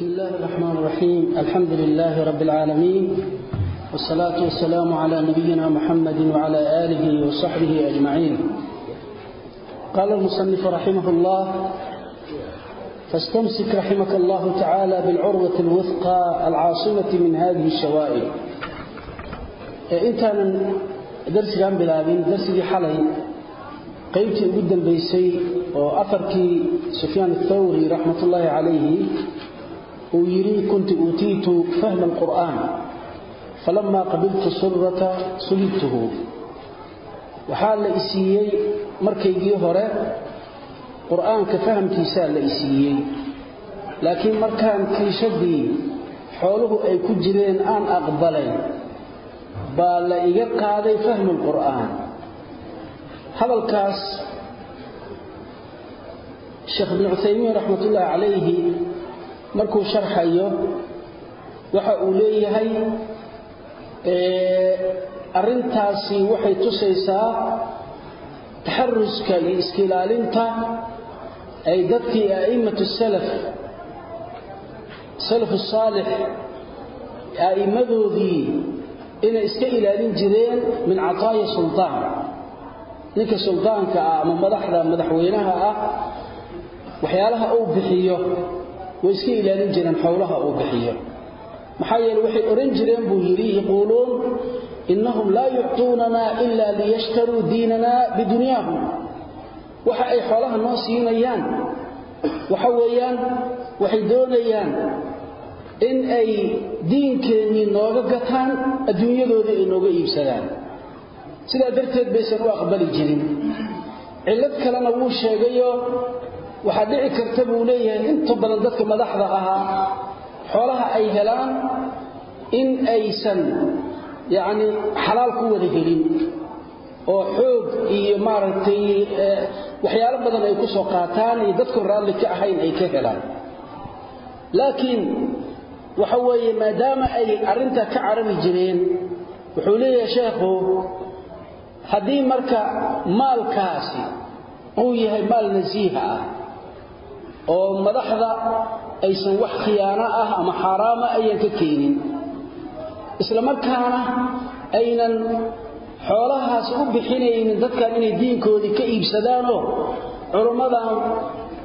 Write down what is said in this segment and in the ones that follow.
بسم الله الرحمن الرحيم. الحمد لله رب العالمين. والصلاة والسلام على نبينا محمد وعلى آله وصحبه أجمعين. قال المصنف رحمه الله فاستمسك رحمك الله تعالى بالعروة الوثقى العاصمة من هذه الشوائب. انت درس كان بلابين درس حلي قيبتي قدا بيسي وأثركي سفيان الثوري رحمة الله عليه uu yiri kunti utiitu fahma alqur'aan falamma qabiltu surrata sulibtuhu waxaa la isiiyey markaygii hore qur'aanka fahamkiisaa la isiiyey laakiin markaan kiishadii xooluhu ay ku jireen aan aqbalayn baa la iga qaaday fahmu lqur'aan hadalkaas sheekh ibnu cuthaymiin raxmatullaahi calayhi markuu sharxayo waxa uu leeyahay arintaasi waxay tusaysaa taxaruska iyo iska ilaalinta ay dadkii a'immatu salaf salaf saalix a'immadoodii inay iska ilaalin jireen min cataaya sultaan ninka sultaanka ah ama madaxda madaxweynaha ah waxyaalaha uu bixiyo way iska ilaalin jireen xowlaha uu bixiyo. Maxaa yeele waxay oran jireen buu yidhi yaquuluun innahum laa yuctuunana ila liyashtaruu diinana bidunyaahum waxa ay xoolaha noo siinayaan waxa weeyaan waxay doonayaan in ay diinkeennii nooga gataan adduunyadoodii ay nooga iibsadaan. Sidaa darteed baysan u aqbali jirin. Cillad kalena wuu sheegayo waxaa dhici karta buu leeyahay inta badan dadka madaxda ahaa xoolaha ay helaan in aysan yacni xalaal ku wada helin oo xoog iyo maaragtay waxyaalo badan ay ku soo qaataan iyo dadku raalli ka ahayn ay ka helaan. Laakiin waxa weeye maadaama ay arrintaa ka carari jireen wuxuu leeyahay sheekhu haddii marka maalkaasi uu yahay maal nasiiha ah oo madaxda aysan wax khiyaano ah ama xaaraama ayan ka keenin. Isla markaana aynan xoolahaas u bixinaynin dadkan inay diinkoodii ka iibsadaanoo culummadan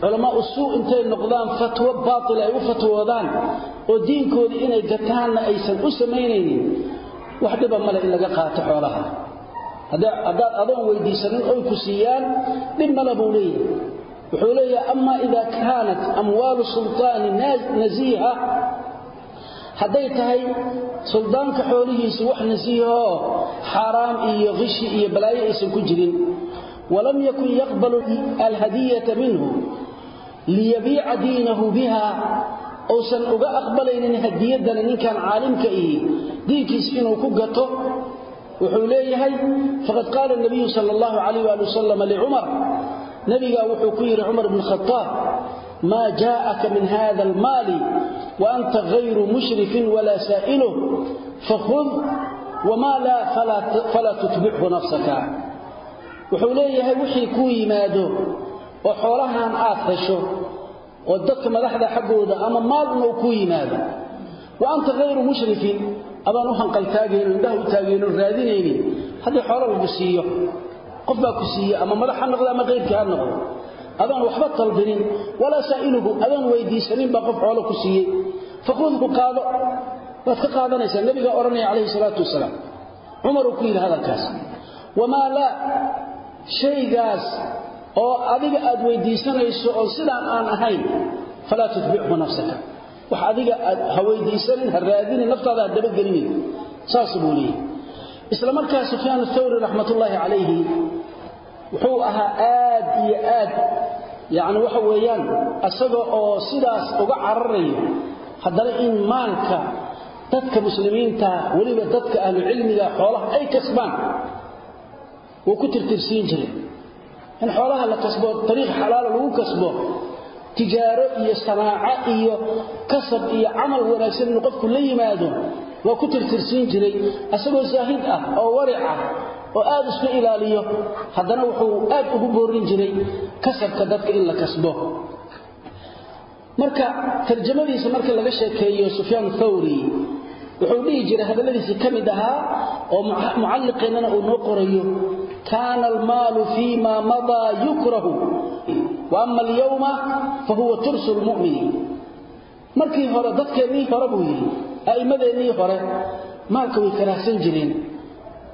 culama usuu intay noqdaan fatwo baatil ay u fatwoodaan oo diinkoodii inay gataanna aysan u samaynaynin wax dhiba male in laga qaato xoolaha. Haddaad adoon weydiisanin oy ku siiyaan dhib male buu leeyahay wuxuu leeyahay ama ida kaanat amwaalu sultaani nasiiha hadday tahay suldaanka xoolihiisa wax nasiihoo xaaraam iyo qishi iyo balaayo aysan ku jirin. Walam yakun yaqbalu alhadiyata minhu liyabiica diinahu biha. Uusan uga aqbalaynin hadiyadana ninkan caalimka ihi diinkiisa inuu ku gato. Wuxuu leeyahay faqad qaala nabiyu sal licumar nabigaa wuxuu ku yidhi cumar bn khaaab maa jaءaka min hada almaali waanta hayru mushrifin walaa saa'iluh fakhud wamaa laa falaa tutbichu nafsaka. Wuxuu leeyahay wixii kuu yimaado oo xoolahan aad hesho oo dadka madaxda xaggooda ama maal unuu kuu yimaado. Wa anta hayru mushrifin adaan u xoolo lagu siiyo qof baa ku siiye ama madax ha noqdo ama qayrkii ha noqdo. Adoon waxba talbinin walaa saa'iluhu adoon weydiisanin baa qof xoolo ku siiyey. Fakhudku qaado. Waad ka qaadanaysaa nebigaa odhanaya calayhi salaatu wasalaam. Cumaruu ku yidhi hadalkaas wamaa laa shaygaas oo adiga aad weydiisanayso oo sidaan aan ahayn falaa tutbichu nafsaka. Wax adiga aad ha weydiisanin ha raadinin naftaada ha dabagelinin. Saas buu leeyahy isla markaa sufyaan athawri raxmatullaahi calayhi wuxuu ahaa aad iyo aad. Yacni waxa weeyaan isaga oo sidaas uga cararayo haddana in maalka dadka muslimiinta weliba dadka ahlucilmiga xoolaha ay kasbaan wuu ku tirtirsiin jiray. In xoolaha la kasbo ariiq xalaala lagu kasbo tijaaro iyo sanaaco iyo kasab iyo camal wanaagsan inuu qofku la yimaado waa ku tirtirsiin jiray. Asagoo zaahid ah oo waric ah oo aad isku ilaaliyo haddana wuxuu aad ugu boorin jiray kasabka dadka in la kasbo. Marka tarjamadiisa marka laga sheekeeyo sufyaan thawri wuxuu dhihi jiray hadalladiisii ka mid ahaa oo mucalliqiinana uu noo qorayo kaana almaalu fii ma madaa yukrahu wa ama alyawma fahuwa tursu lmu'mini markii hore dadkeennii hore buu yidhi a'immadeennii hore maalka way karaahsan jireen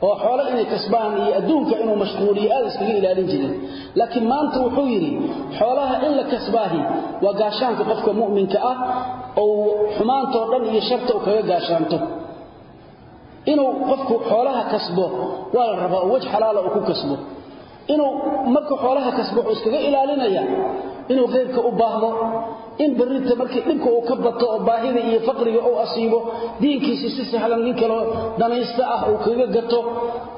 oo xoolo inay kasbaan iyo adduunka inuu mashquuliyo aad iskaga ilaalin jireen laakiin maanta wuxuu yidhi xoolaha in la kasbaahi waa gaashaanka qofka mu'minka ah ou xumaantoo dhan iyo sharta uu kaga gaashaanto. Inuu qofku xoolaha kasbo waa la rabaa oo wej xalaala uu ku kasbo inuu markuu xoolaha kasbo wuxuu iskaga ilaalinaya inuu khayrka u baahdo in berrinta markii dhibka uu ka bato oo baahida iyo faqriga uu asiibo diinkiisi si sahlan nin kaloo danaysta ah uu kaga gato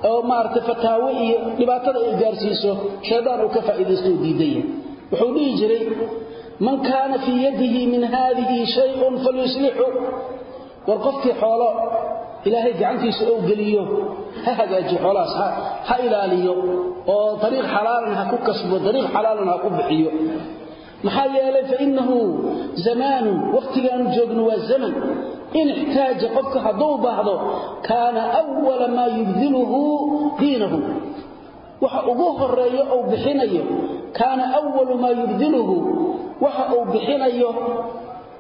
oo maaragtay fataawo iyo dhibaatada ay gaarsiiso shaydaan uu ka faa'iidaysto uu diidaya wuxuu dhihi jiray man kaana fii yadihi min haadihi shayun falyuslixu war qofkii xoolo ilaahay gacantiisa ou geliyo ha hagaajiyo xoolahaas ha ilaaliyo oo dariiq xalaalan ha ku kasbo dariiq xalaalan ha ku bixiyo. Maxaa yeelay fainahu zamaanun wakhtigaanu joogno waa zaman. In ixtaaja qofka hadduu baahdo kaana awala maa yubdiluhu diinahu. Waxa ugu horeeyo ou bixinayo kaana awalu maa yubdiluhu. Waxa uu bixinayo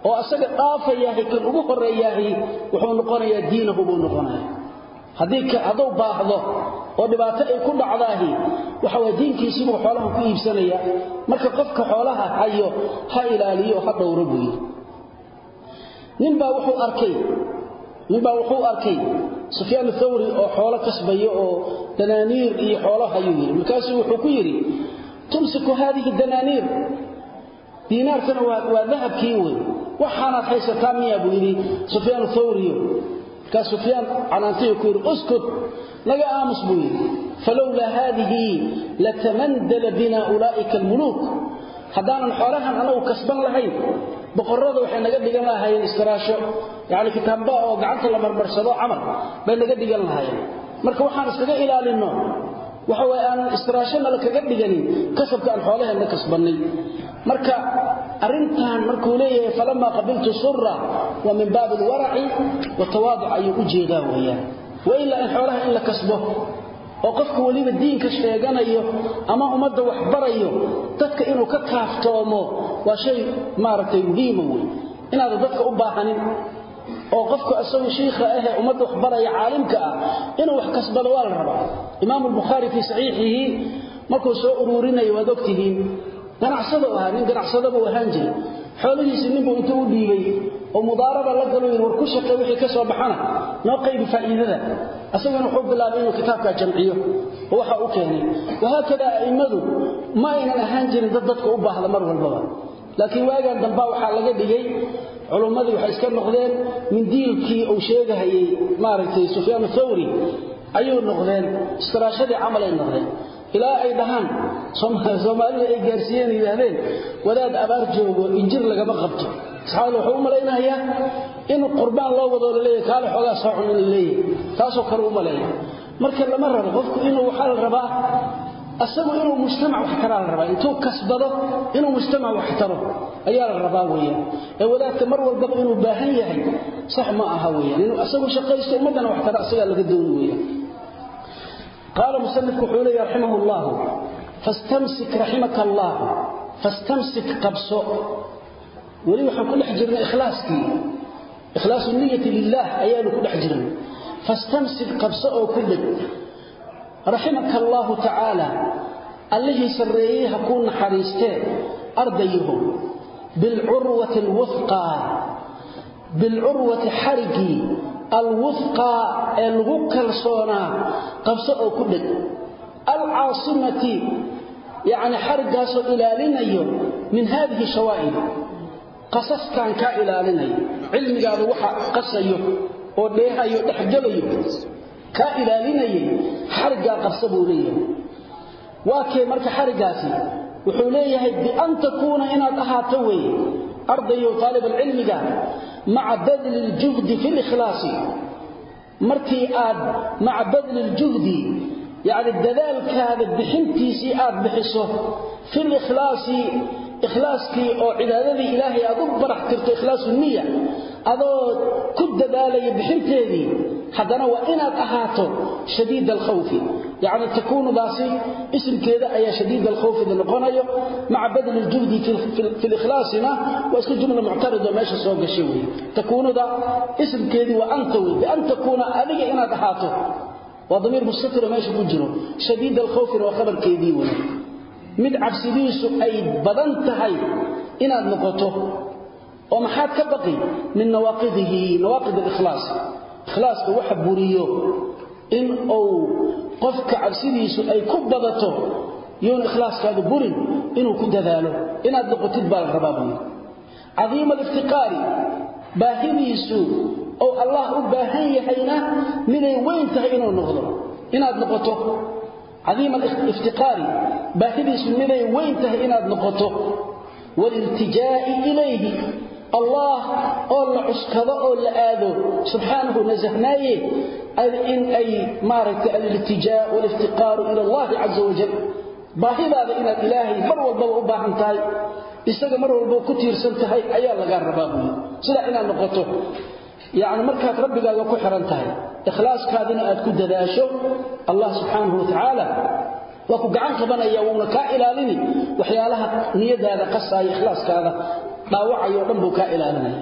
oo asaga dhaafayaahay kan ugu horeeyaahay wuxuu noqonayaa diinahu buu noqonaya. Hadduu baahdo oo dhibaato ay ku dhacdaahi waxa waa diinkiisiibuu xoolahan ku iibsanaya. Marka qofka xoolaha hayo ha ilaaliyo ha dhowro buu yidhi ninbaa wuxuu arkay ninbaa wuxuu arkay sufyaan thawri oo xoolo kasbayo oo danaaniir iyo xoolo hayuu yidhi markaasuu wuxuu ku yidhi tumsiku haadihi danaaniir. Diinaarkana waa dahabkii wey waxaanaad haysataa miya buu yidhi sufyaan thawriyo markaa sufyaan canaantiyu ku yidhi uskut naga aamus buu yidhi falowlaa haadihi latamandala bina ulaa'ika almuluuk. Haddaanan xoolahan anagu kasban lahayn boqorrada waxay naga dhigan lahaayeen istiraasho yacni kitaamba oo gacanta la marmarsado camal bay naga dhigan lahaayeen. Marka waxaan iskaga ilaalinno waxa way aan istiraashonala kaga dhiganin kasabka aan xoolaheenna kasbannay. Marka arrintan markuu leeyahay falamaa qabiltu sura waa min baabi alwaraci watawaaduc ayuu u jeedaa weeyaan. Wa ilaa in xoolaha in la kasbo oo qofka weliba diinka sheeganayo ama ummadda wax barayo dadka inuu ka kaaftoomo waa shay maaragtay muhiima wey inaadan dadka u baahanin oo qofka isagu shiikha ahee ummadda wax baraya caalimka ah inuu wax kasbado waa la rabaa. Imaamu albukhaari fii saxiixihi markuu soo uruurinayo waad ogtihiin ganacsado ahaa nin ganacsadabuu ahaan jiray xoolihiisii ninbuu intuu u dhiibay oo mudaaraba la galo war ku shaqee wixii ka soo baxana noo qaybi faa'iidada. Asaguna wuxuu bilaabay inuu kitaabkaa jamciyo oo waxa u keenay wahaakada a'immadu ma aynan ahaan jirin dad dadka u baahda mar walbaba laakiin waagaan dambaa waxaa laga dhigay culummadii waxay iska noqdeen min diilkii uu sheegahayey maaragtay sufyaan thawri ayuu noqdeen istiraashadii camal ay noqdeen ilaa ay dhahaan. Soomaalida ay gaarsiiyeen yidhaahdeen wadaad abaar joogo injir lagama qabto. Saxaabada wuxuu u malaynayaa in qurbaan loo wadoo laleeyahy kaale xoogaa soo cun in taasoo kale u maleeya marka lama rabo qofku inuu waxaa la rabaa asagu inuu mujtamac wax la rabaa. Intuu kasbado inuu mujtamac wax ayaa la rabaa weeyaan. Ee wadaadka mar walbaba inuu baahan yahay sax ma aha weeyaan. Inuu asagu shaqaysto ummaddana wax asagaa laga dooni weeyaan qaala musanifku wuxuu leeyahy raximah llahu fastamsik raximaka allah fastamsik qabso weli waxaan ku dhex jirnay ikhlaaskii ikhlaasu niyati lilah ayaanu ku dhex jirnay fastamsik qabso oo ku dheg raximaka allaahu tacaala allihii sarreeyey ha kuu naxariistee ardayahu bilcurwati alwufqaa bilcurwati xarigii alwufqaa ee lagu kalsoonaa qabso oo ku dheg alcaasimati yacni xariggaasoo ilaalinayo min haadihi shawaa'ib qasaskan kaa ilaalinayo cilmigaada waxa qasayo oo dheehayo dhexgelayo kaa ilaalinayay xariggaa qabsa buu leeyahay. Waa kee marka xariggaasi? Wuxuu leeyahay bian takuuna inaad ahaato weeye ardayo taalibulcilmiga maca badli ljuhdi fi likhlaasi. Markii aad maca badli ljuhdi yacni dadaalkaada bixintiisii aad bixiso fi likhlaasi ikhlaaskii oo cibaadadii ilaahay aad u barax tirto ikhlaasu niya adoo ku dadaalaya bixinteedii haddana waa inaad ahaato shadiid alkhawfi. Yacni takuunudaasi isimkeeda ayaa shadiid alkhawfida noqonayo. Maca badli ljuhdi fi likhlaasina waa iska jumla muctarid oo meesha soo gashay wey takuunuda isimkeedii waa anta wey bian takuuna adiga inaad ahaato waa damiir mustatira meesha ku jiro. Shadiid alkhawfina waa khabarkeedii wey mid cabsidiisu ay badan tahay inaad noqoto oo maxaad ka baqi min nawaaqidihi nawaaqid alikhlaas. Ikhlaaska waxa buriyo in uu qofka cabsidiisu ay ku badato yoon ikhlaaskaadu burin inuu ku dadaalo. Inaad noqotid baa la rabaa buyi cadiima aliftiqaari baahidiisu oo allah u baahan yahayna miday weyn tahay inuu noqdo. Inaad noqoto cadiima aliftiqaari baahidiisu miday weyn tahay inaad noqoto waaliltijaa'i ilayhi allah oo la cuskado oo la aado subxaanahu nasahnaaye in ay maaragtay aliltijaa waliftiqaaru ila allahi caza wajal baahidaada inaad ilaahay mar walbaba u baahan tahay isaga mar walbaba ku tiirsan yacni markaad rabbigaaga ku xihan tahay ikhlaaskaadina aad ku dadaasho allah subxaanahu watacaala waa ku gacan qabanaya wuuna kaa ilaalini waxyaalaha niyadaada qasaaya ikhlaaskaada dhaawacayo dhan buu kaa ilaalinaya.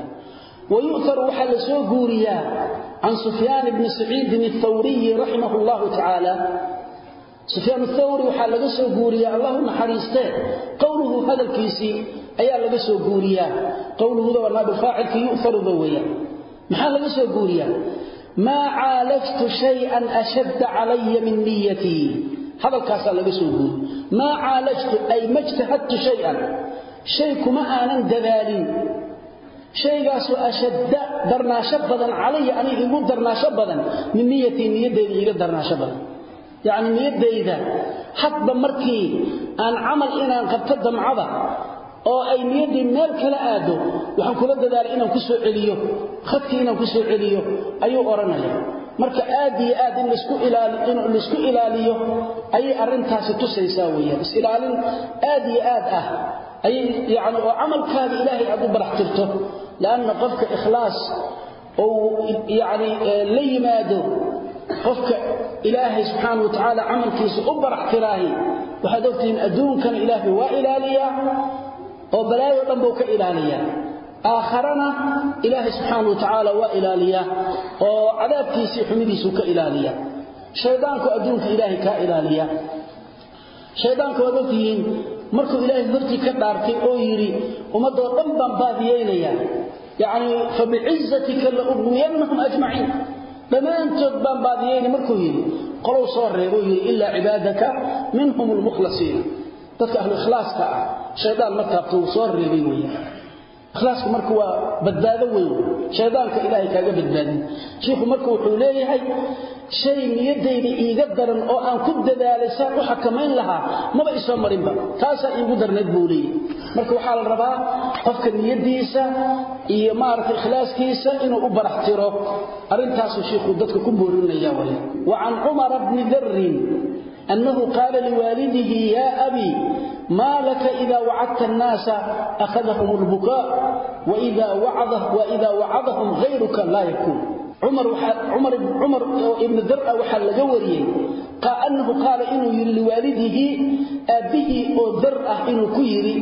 Waxaa la soo guuriyaa can sufyaan bni saciidin athawriyi raximah llahu tacaala sufyaan athawri waxaa laga soo guuriyaa allah u naxariistee qowluhu hadalkiisii ayaa laga soo guuriyaa. Qowluhuda waa naabilfaacilka yu'taruba weeyaan maxaa laga soo guuriyaa? Maa caalajtu shayan ashadda calaya min niyatii hadalkaasaa laga soo guuri. Maa caalajtu ay majtahadtu shayan. Shay kuma aanan dadaalin. Shaygaasoo ashadda darnaasho badan calaya aniga igu darnaasho badan. Min niyatii niyaddayda iiga darnaasho badan. Yacni niyaddayda hadba markii aan camal inaan qabto damcada oo ay niyaddii meel kala aado waxaan kula dadaalay inaan ku soo celiyo. Khadkii inaan ku soo celiyo ayuu odhanaya marka aad iyo aad in la isku ilaaliyo ayay arrintaasi tusaysaa weeyaan. Is-ilaalin aad iyo aad ah ayay yani oo camalkaaga ilaahay aad u barax tirto. Lanna qofka ikhlaas ou yani la yimaado qofka ilaahay subxaana wa tacaala camalkiisa u barax waxaad ogtihiin adduunkana ilaahay waa ilaaliyaa oo balaayo dhan buu ka ilaaliyaa aakharana ilaahay subxaana wa waa ilaaliyaa oo cadaabkiisii xumidiisuu ka ilaaliya. Shaydaanku adduunka ilaahay kaa ilaaliya. Shaydaanku waad ogtihiin markuu ilaahay hortii ka dhaartay oo yidhi ummaddoo dhan baan baadiyeynayaa yacni fabicizatika la ughwiyannahum ajmaciin. Dhammaantood baan baadiyeyna markuu yidhi qolow soo reebuu yidhi ilaa cibaadaka minhum almukhlasiina dadka ahlu ikhlaaska ah shaydaan ma taabto wuu soo reebay weeyaan. Ikhlaasku marka waa badbaado weyn. Shaydaanka ilaahay kaaga badbaadin. Shiikhu marka wuxuu leeyahay shay niyaddayda iiga daran oo aan ku dadaalay saan u xakamayn lahaa maba isoo marinba taasaa iigu darnayd buu leeyahay. Marka waxaa la rabaa qofka niyaddiisa iyo maaragtay ikhlaaskiisa inuu u barax tiro. Arrintaasuu dadka ku boorinaya way wa can cumara bni darrin annahu qaala liwaalidihi yaa abii ما لك إذا وعدت الناس أخذهم البكاء وإذا, وعظه وإذا وعظهم غيرك لا يكون عمر عمر عمر ابن درء وحل جوري قال أنه قال إنه يري لوالده أبيه أو درء إنه كيري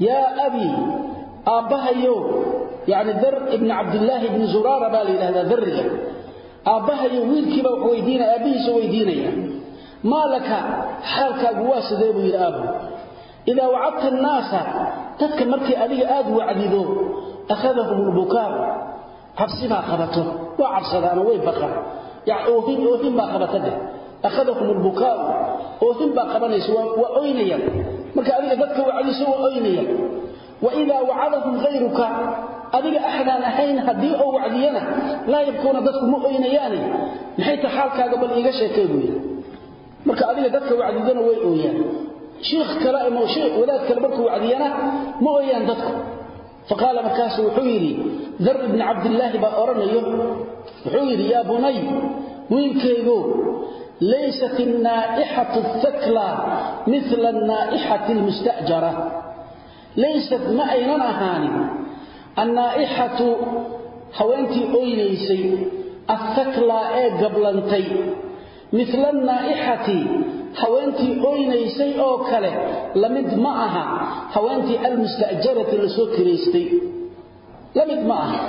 يا أبي أبها يو يعني در ابن عبد الله بن زرارة بالي هذا ذرية أبها يو ويل كبا ويدين أبيه سويدين يعني maa laka xaalkaagu waa sidee buu yidhi aabu idaa wacadta annaasa dadka markii adiga aad wacdido akhadahum ulbukaar cabsi baa qabato waa cabsadaano way baqan oohin oohin baa qabata dheh akhadahum ulbukaaru oohin baa qabanaysa waa oynayan. Marka adiga dadka wacdiso waa oynayan. Wa idaa wacadahum hayruka adiga axdaan ahayn haddii oo wacdiyana laa yabkuuna dadku ma oynayaane. Maxay xaalkaaga bal iiga sheekay وعديدنا ويأويا شيخ كلام او شيخ وذاك كلمك وعدينا ما ويان ددكو فقال مكاس وحيري ذر بن عبد الله با اورنيو وحيري يا بني وينكيغو ليست النائحة الثكلى مثل النائحة المستأجرة laysat ma aynan ahaanin annaa'ixatu haweentii oynaysay athakla ee gablantay mila annaa'ixati haweentii oynaysay oo kale la mid ma aha haweentii almusta'jarati la soo kiraystay. Lamid ma aha.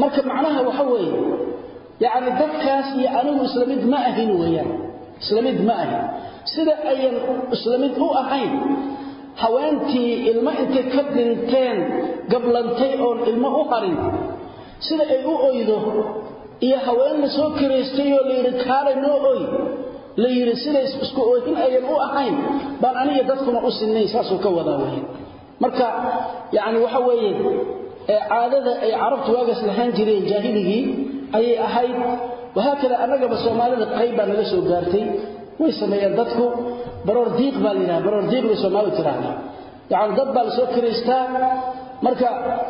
Marka macnaha waxa weeye yacni dadkaas iyo anigu isla mid ma ahin weeyaan. Isla mid ma ahin. Sida ayan isla mid u ahayn haweentii ilmo intay ka dhinteen gablantay oon ilmo u harin sida ay u oydo iyo haween la soo kiraystay oo layidhi kaalay noo oy. La yidhi siday isku oohin ayan u ahayn baan aniga dadkuna u sinnayn saasuu ka wadaa weeye. Marka yacni waxa weeye caadada ay carabtu waagaas lahaan jireen jaahiligii ayay ahayd wahaakada annagaba soomaalida qayb baa naga soo gaartay way sameeyeen dadku baroor diiq baa la yidhaha baroor diiq bay soomaalidu tidhaahdaa yacni dad baa la soo kiraystaa marka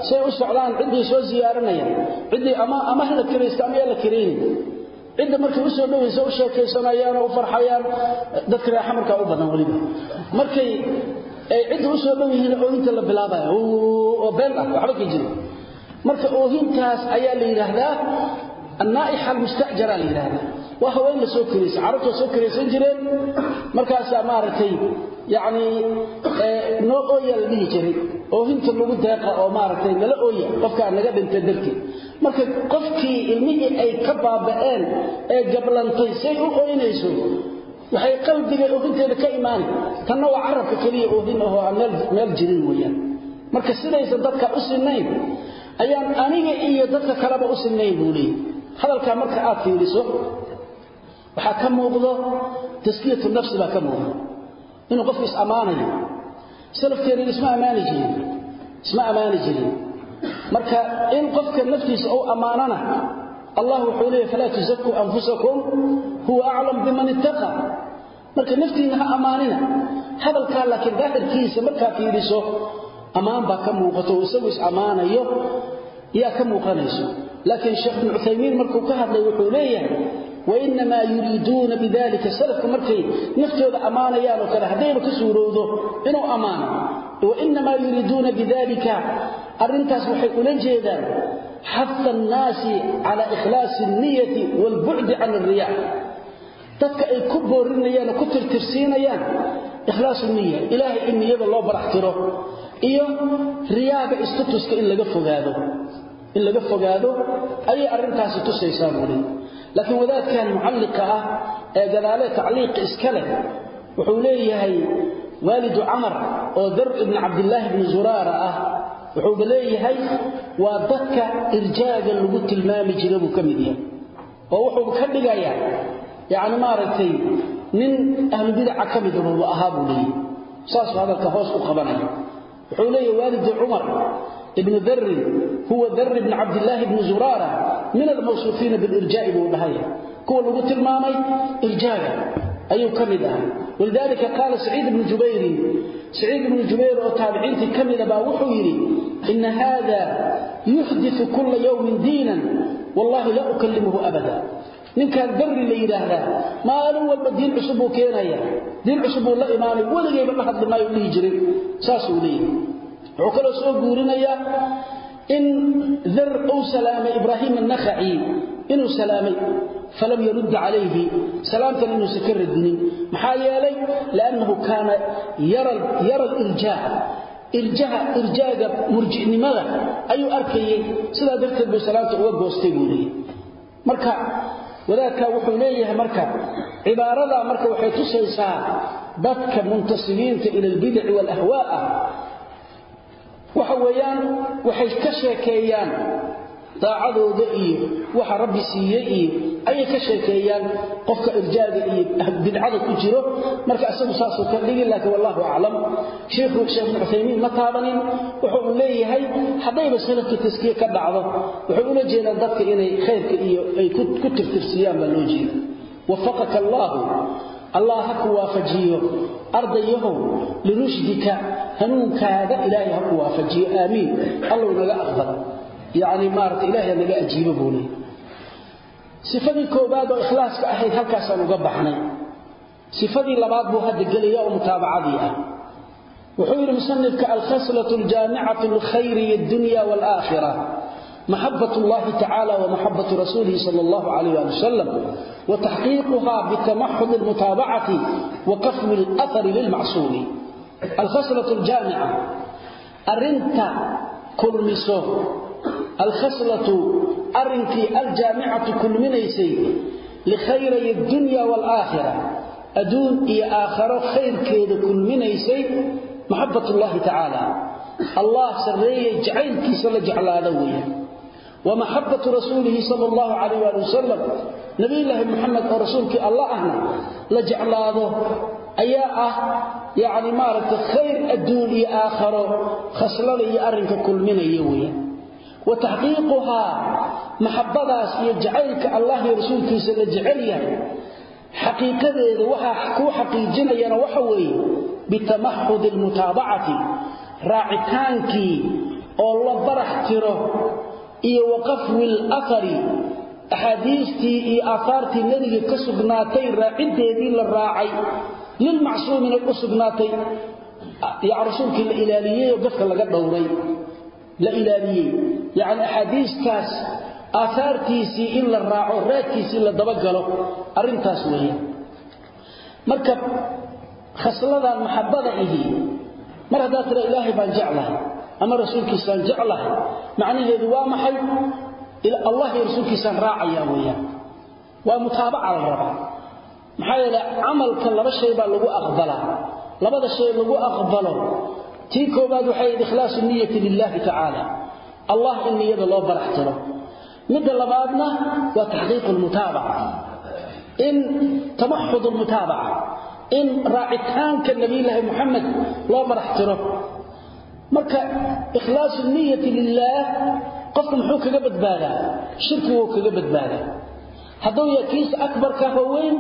say u socdaan ciddii soo ziyaaranayaan ciddii ama ama la kiraysta ama la kiraynin cidda markay u soo dhowaysa u sheekaysanayaan oo u farxayaan dadka reer xamarkaa u badan weliba. Markay ay cidda u soo dhow yihiin oohinta la bilaabaya oo been ah waxba ka jirin. Marka oohintaas ayaa la yidhaahdaa annaa'ixa almustajara la yidhaahdaa. Waa haween la soo kiraysa carabta soo maaragtay yacni noo ooya la dhihi jiray oohinta lagu deeqa oo maaragtay nala ooya qofkaa naga dhintay darteed marka qofkii ilmihii ay ka baaba'een ee gablantay say u ooynayso waxay qalbiga oohinteeda ka imaani tanna waa carabka keliya oohin ahoo aan meel jirin weeyaan. Marka sidaysan dadka u sinnayn ayaan aniga iyo dadka kaleba u sinnayn buu leeyay hadalkaa marka aad fiiriso waxaa ka muuqdo taskiyatu nafsi baa ka muuqdo inuu qofku is ammaanayo. Salafkeenina isma ammaani jirin. Isma ammaani jirin. Marka in qofka naftiisa uu ammaanana allah wuxuu leeyahy falaa tusakuu anfusakum huwa aclam biman ittaqa. Marka naftiinna ha ammaanina hadalkaa laakiin daahirkiisa markaa fiiriso ammaan baa ka muuqato isagu is ammaanayo yaa ka muuqanayso. Laakiin sheekh ibnu cuthaymiin markuu ka hadlay wuxuu leeyahay wainamaa yuriiduuna bidalika salafka markay naftooda ammaanayaan oo kale haddayba ka suurowdo inuu ammaano wainamaa yuriiduuna bidalika arrintaas waxay ula jeedaan xafa annaasi cala ikhlaasi alniyati waalbucdi can alriya dadka ay ku boorinayaan oo ku tirtirsiinayaan ikhlaasu niya ilaahay in niyada loo baraxtiro iyo riyaaga istutuska in laga fogaado in laga fogaado ayay arrintaasi tusaysaa laakiin wadaadkan mucalliqa ah ee gadaalee tacliiqa iska leh wuxuu leeyahay waalidu camar oo dar ibni cabdillaahi ibni zuraara ah. Wuxuuba leeyahay waa dadka irjaaga lagu tilmaami jira buu ka mid yahay. Oo wuxuu ka dhigayaa yacni maaragtay nin ahlubidaca ka mid buuba ahaa buu leeyahay. Saasuu hadalka hoos u qabanaya min almawsuufiina bilirjaa'i buu dhahaya kuwa lagu tilmaamay irjaaga ayuu ka mid ahaa walidaalika qaala saciid ibnu jubayrin saciid ibnu jubayr oo taabiciintii ka mida baa wuxuu yidhi ina haada yuxdiu kulla yowmin diinan wallahi laa ukallimuhu abada. Ninkaan darri la yidhaahdaa maalin walba diin cusub buu keenaya diin cusub buu la imaanay weligayba la hadli maayo dhihi jiray saasuu leeyahay. Wuxuu kaloo soo guurinayaa in dar uu salaamay ibraahim annakhaci inuu salaamay falam yarud calayhi salaamtan inuusan ka radinin. Maxaa yeelay? Liannahu kaana yara alirjaa irjaha irjaaga murjicnimada ayuu arkayey. Sidaa darteed buu salaamta uga goostay buu leeyahy marka wadaadkaa wuxuu leeyahay marka cibaaradaa marka waxay tusaysaa dadka muntasibiinta ila albidaci waalahwaa'a waxa weeyaan waxay ka sheekeeyaan daacadooda iyo waxa rabbi siiyey iyo ayay ka sheekeeyaan qofka irjaaga iyo bidcada ku jiro. Marka isagu saasuu ka dhigi laakiin wallahu aclam. Sheekhu sheekh ibnu cuthaymiin ma taabanin wuxuu leeyahay haddayba salafka taskiye ka dhacdo wuxuu ula jeedaan dadka inay khayrka iyo ay ku tirtirsiyaan baa loo jeeda. Wafaqaka allaahu allah ha ku waafajiyo ardayahow lirushdika hanuunkaaga ilaahay ha ku waafajiyo aamiin. Allow naga aqbal. Yacni maarata ilaahay naga ajiibo buu leey sifadii koowaad oo ikhlaaska ahayd halkaasaan uga baxnay. Sifadii labaad buu hadda gelaya oo mutaabacadii ah. Wuxuu محبة الله تعالى ومحبة رسوله صلى الله عليه وسلم وتحقيقها بتمحض المتابعة وقفل الأثر للمعصوم الخصلة الجامعة أرنت كل مسو الخصلة أرنك الجامعة كل منيسي لخيري الدنيا والآخرة أدون إي آخر خير كيد كل منيسي محبة الله تعالى الله سرية جعل كيس لجعل هذا ومحبة رسوله صلى الله عليه وسلم نبي الله محمد ورسولك الله أهنا لجعل هذا أياء يعني مارك خير الدنيا آخر خسل لي أرنك كل من يوي وتحقيقها محبة يجعلك الله ورسولك سلجعليا حقيقة وحا كو حقيقين وحوي بتمحض المتابعة راعتانك الله برح تره iyo waqafwil athari ahadiistii iyo aafaartii nabiga ka sugnaatay raacideedii la raacay lil macsuumin ku sugnaatay rasuulkii la ilaaliyay oo dadka laga dhowray la ilaaliyay yaani ahadiistaas aafaartiisii in la raaco raadkiisii la daba galo arintaas weeye. Marka khasladan mahabbada ihi mar hadaa tira ilaahay baan jeclahay ama rasuulkiisaan jeclahay. Macnaheedu waa maxay? Allah iyo rasuulkiisaan raacaya weeyaan. Waa mutaabaca la rabaa. Maxaa yeelay camalka laba shay baa lagu aqbalaa. Labada shay lagu aqbalo tii koobaad waxay ikhlaasu niyyati lillahi tacaala allah in niyada loo baraxtiro midda labaadna waa taxqiiqu lmutaabaca in tamaxud lmutaabaca in raacitaanka nabiyullaahi muxamed loo baraxtiro marka ikhlaasu niyyati lillaah qofku muxuu kaga badbaadaa? Shirkigu kaga badbaadaa. Hadduu yahay kiisa akbarka oo weyn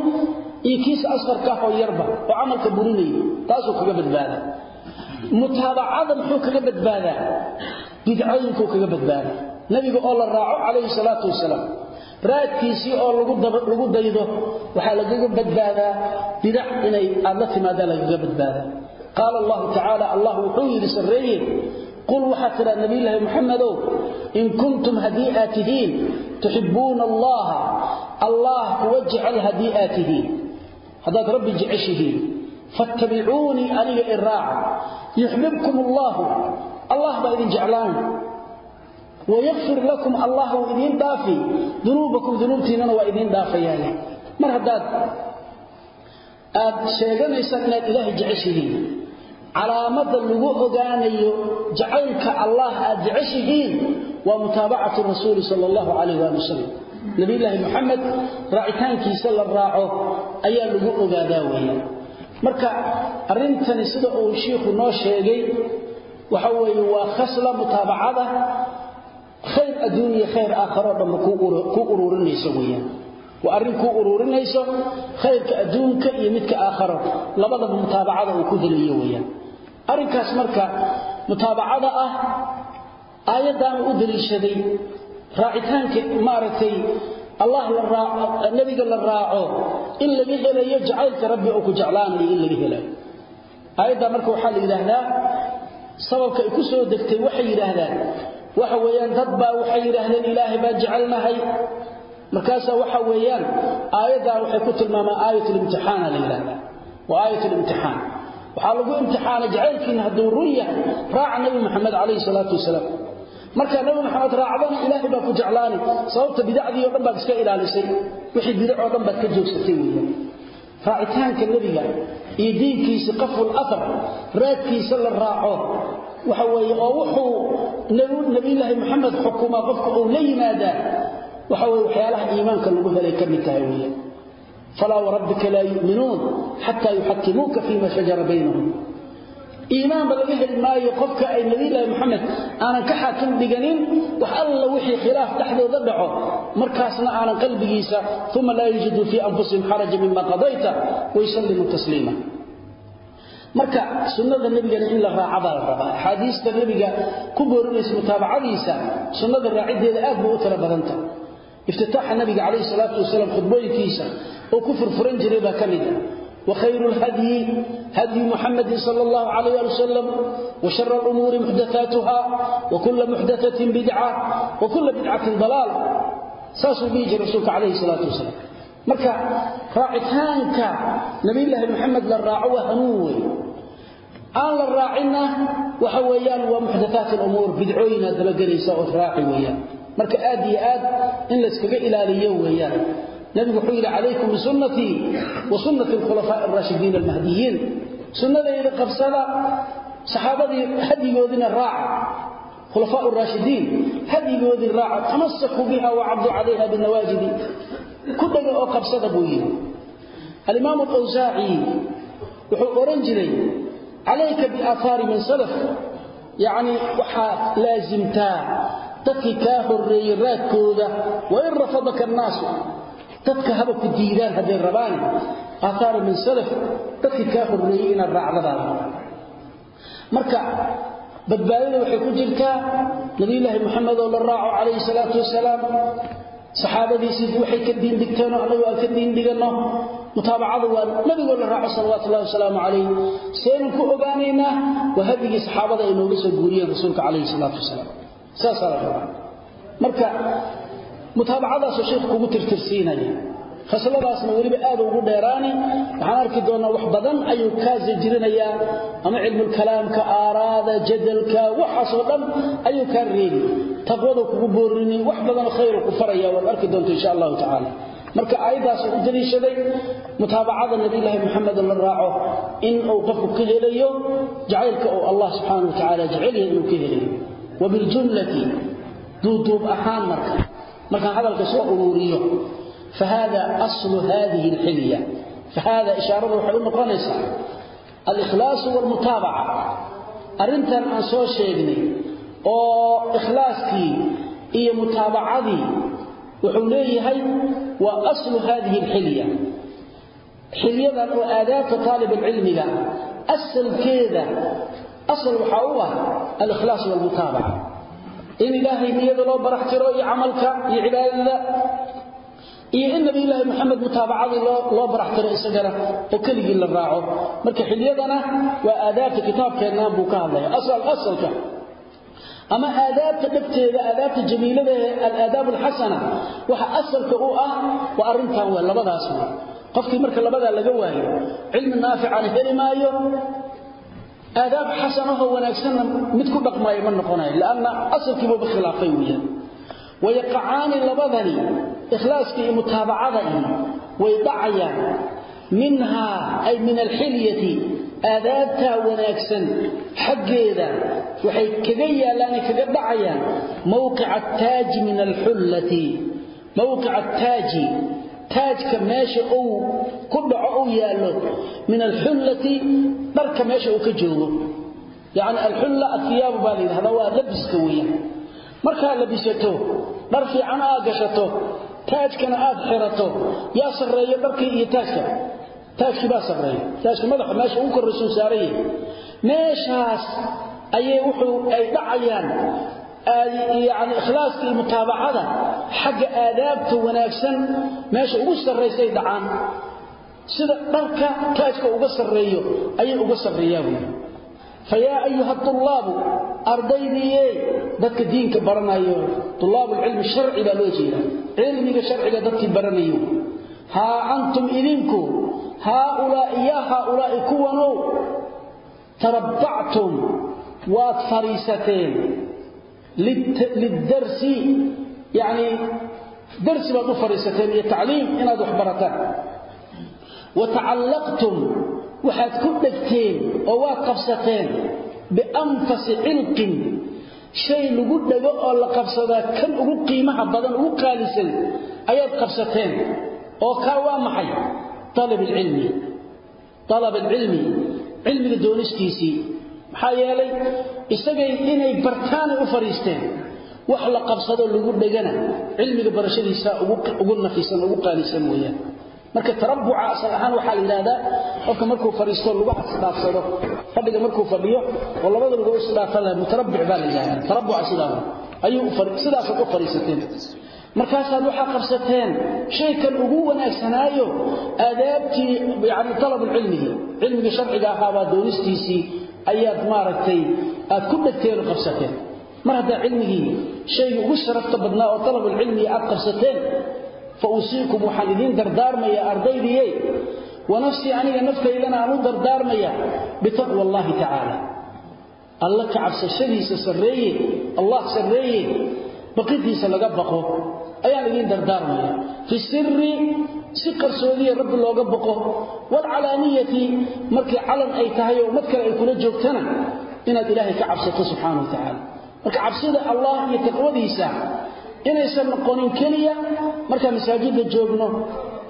iyo kiisa asqarka oo yarba oo camalka burinaya taasuu kaga badbaadaa. Mutaabacada muxuu kaga badbaadaa? Bidcooyinkuu kaga badbaadaa. Nabiga oo la raaco calayhi salaatu wasalaam raadkiisii oo lagu daydo waxaa lagaga badbaadaa bidac inay aad la timaadaa lagaga badbaadaa qaal allahu tacaala allah wuxuu yidhi sarreeye qul waxaa tidhaa nebiyulaahi moxamedow in kuntum haddii aad tihiin tuxibbuuna allaha allah kuwa jecel haddii aad tihiin haddaad rabbi jeceshihiin fattabicuunii aniga iraaca yuxbibkum allaahu allah baa idin jeclaan. Wayakfir lakum allah wuu idiin dhaafi dunuubakum dunuubtiinana waa idiin dhaafayaaye mar haddaad aad sheeganaysa inaad ilaahay jeceshihiin calaamada lagu ogaanayo jacaylka allah aad jeceshihiin waa mutaabacatu rasuuli sal allahu calayh waali wasalam nabiyulaahi moxamed raacitaankiisa la raaco ayaa lagu ogaadaa weeye. Marka arrintani sida uu shiikhu noo sheegay waxa weeye waa khasla mutaabacada khayr adduun iyo khayr aakharoo dhanba kuu uruurinayso weeyaan waa arrin kuu uruurinayso khayrka adduunka iyo midka aakharo labadaba mutaabacada uu ku helayo weeyaan arinkaas marka mutaabacada ah aayadaan u daliishaday raacitaanka maaragtay allah la raaco nabiga la raaco in laga helayo jacaylka rabbi uu ku jeclaanayo in laga helayo. Aayadda marka waxaa la yidhaahdaa sababka ay ku soo degtay waxay yidhaahdaan waxa weeyaan dad baa waxay yidhaahdeen ilaahay baan jecelnahay markaasaa waxa weeyaan aayaddan waxay ku tilmaamaan aayat limtixaana la yidhaahdaa. Waa aayat limtixaan waxaa lagu imtixaanay jacaylkiina hadduu run yahay raaca nabi maxamed calayhi salaatu wasalaam. Marka nabi maxamed raacdana ilaahay baa ku jeclaanay sababta bidacdii oo dhan baad iska ilaalisay wixii bidac oo dhan baad ka joogsatay weeyaan raacitaanka nebiga iyo diinkiisa qaful athar raadkiisa la raaco waxa weeye oo wuxuu nebiyullaahi maxamed xukumaa qofka uu la yimaadaa waxa weye waxyaalaha iimaanka lagu helay ka mid tahay weeyaan falaa warabbika laa yuminuun xataa yuxakimuuka fiima shajara baynahum iimaanba laga heli maayo qofka ay nabilaahi maxamed aanan ka xaakim dhiganin wax alla wixii khilaaf dhexdooda dhaco markaasna aanan qalbigiisa uma laa yajiduu fii anfusihim xaraja mima qadayta waysallimuu tasliima marka sunnada nebigana in la raaca baa la rabaa axaadiista nebiga ku boorinaysa mutaabacadiisa sunnada raaciddeeda aad bay u tiro badanta iftitaaxa nabiga calayhi salaatu wasalaam khudbooyinkiisa oo ku furfuran jiray baa ka mid وخير الهدي هدي محمد صلى الله عليه وسلم وشر الأمور محدثاتها وكل محدثة بدعة وكل بدعة ضلالة ساسو بيجي رسولك عليه الصلاة والسلام marka raacitaanka nabiilahi maxamed la raaco waa hanuun wey aan la raacina waxa weeyaan waa muxdathaat al-umuur bid'ooyina dabagelaysa oo raaci weeyaan marka aad nabigu wuxuu yiri calaykum bisunnati wa sunnati al-khulafaa ar-rashidin al-mahdiyyin sunnadayda qabsada saxaabadii hadigoodina raaca khulafaa ar-rashidin hadigoodii raaca tamassaku biha wa 'addu 'alayha bin nawajidi kudhaga oo qabsada buu yiri al-imam al-awza'i wuxuu oran jiray alayka bi athari min salaf. Yaani waxa laazimta dadki ka horeeyay raadkooda wa in rafadaka an-nas dadka haba ku diidaan haday rabaan athari min salaf dadki ka horeeyay in raacdada marka badbaadada waxay ku jirtaa nabiyullaahi maxamed oo la raaco calayhi salaatu wasalaam saxaabadiisii waxay ka diin digteen oo anagu aan ka diin mutaabacada waa nabigoo la raaco salawaatullahi wasalaamu calayh seenu ku ogaanaynaa waa hadigii saxaabada ay nooga soo guuriyeen rasuulka calayhi salaatu wasalaam. Saasaa la rabaa. Marka mutaabacadaasoo sheekhu kugu tirtirsiinaya khasladaasna weliba aad ugu dheeraani. Waxaan arki doonaa wax badan ayuu kaa sajirinayaa ama cilmul kalaamka aaraada jadalka waxaasoo dhan ayuu kaa reebi taqwada kugu boorini wax badan khayr ku faraya waan arki doonto insha Allah ta'ala marka aayadaas uu daliishaday mutaabacada nabiyilaahi maxamed la raaco in uu qofku ka helayo jacaylka oo Allah subhanahu wa ta'ala jacayl inuu ka helayo. Wabil jumlati duudub ahaan marka marka hadalka soo ururiyo فهذا أصل هذه الحلية فهذا إشارة وحلو مقانسة الإخلاص والمتابعة أرنتان أن سو شيغني أو إخلاصكي إيه متابعتي وحوليه هي وأصل هذه الحلية حلية وآداب طالب العلم لا أصل كذا أصل وحاوة الإخلاص والمتابعة in ilaahay niyada loo barax tiro iyo camalka iyo cibaadada iyo in nabi ilaahi maxamed mutaabacadii loo barax tiro isagana oo keligii la raaco. Marka xiliyadana waa aadaabta kitaabkeenna buu ka hadlaya. Asal asalka ama aadaabta dhagteeda aadaabta jamiilada ee al-aadaab al-hasana waxa asalka uu ah waa arintan waa labadaas qofkii marka aadaab xasanaho wanaagsanna mid ku dhaqmaayo ma noqonayo lanna asalkiibaba khilaafay weyaan wayaqacaani labadani ikhlaaska iyo mutaabacada iyo way dhacayaan minhaa ay min alxilyati aadaabtaa wanaagsan xaggeeda waxay kaga yaallaanay kaga dhacayaan mawqica ataaji min alxullati mawqica taajka meesha uu ku dhaco u yaalo min alxullati dharka meesha uu ka joogo. Yacni alxulla ahiyaabu baa la yidhahdaa waa labiska weeyaan. Markaa labisato dhar fiican aad gashato taajkana aad xirato yaa sarreeyo dharkii iyo taajka. Taajkii baa sarreeya. Taajka madaxa meesha ugu korraysuu saarayay. Meeshaas ikhlaaska iyo mutaabacada xagga aadaabta wanaagsan meesha ugu sarraysay dhacaan. Sida dharka taajka uga sarreeyo ayay uga sarreeyaabuu fayaa ayuha ulaabu ardaydiiye dadka diinka baranayo ulaabuulcilmi sharci baa loo jeeda cilmiga sharciga dadkii baranayo. Haa antum idinku haaulaa'i yaa haaulaa'i kuwanow tarabbactum waad fadhiisateen lidarsi yani darsi baad u fadhiisateen iyo tacliim inaad wax barataan wa tacallaqtum waxaad ku dhegteen oo waad qabsateen bianfasi cilqin shay lagu dhego oo la qabsadaa kan ugu qiimaha badan ugu qaalisan ayaad qabsateen oo kaa waa maxay alab alcilmi cilmiga doonistiisii maxaa yeelay isagay inay bartaanay u fadhiisteen. wax la qabsado lagu dhagana cilmiga barashadiisa ugu nafisan ugu qaalisan weeyaan marka tarabbuca asal ahaan waxa la yiraahdaa qofka markuu fariisto lagu xasdaafsado fadhiga markuu fadhiyo oo labada lagu isdhaafala mutarabbic baa la yiraahdaa tarabbuca sidaa ayuu sidaas ku fariisateen markaasaad waxaa qabsateen shaykan ugu wanaagsanaayo aadaabtii yani talabulcilmigi cilmiga sharciga ahaabaa doonistiisii ayaad maaragtay aad ku dhegteen oo qabsateen. Mar haddaa cilmigii shayga ugu sharafta badnaa oo talabulcilmigi aad qabsateen fa uusiikum waxaan idiin dardaarmayaa ardaydiye wa aniga naftaydana aan u dardaarmaya bitaqwa allahi tacaala. Alla ka cabsashadiisa sarreeye allah sarreeye baqidiisa laga baqo ayaan idiin dardaarmaya. Fi sirri si qarsoodiya rabbi looga baqo waalcalaaniyati markii calan ay tahay oo ummad kale ay kula joogtana inaad ilaahay ka cabsato subxaana wa tacaala. Marka cabsida allah iyo taqwadiisa inaysan noqonin keliya markaan masaajidda joogno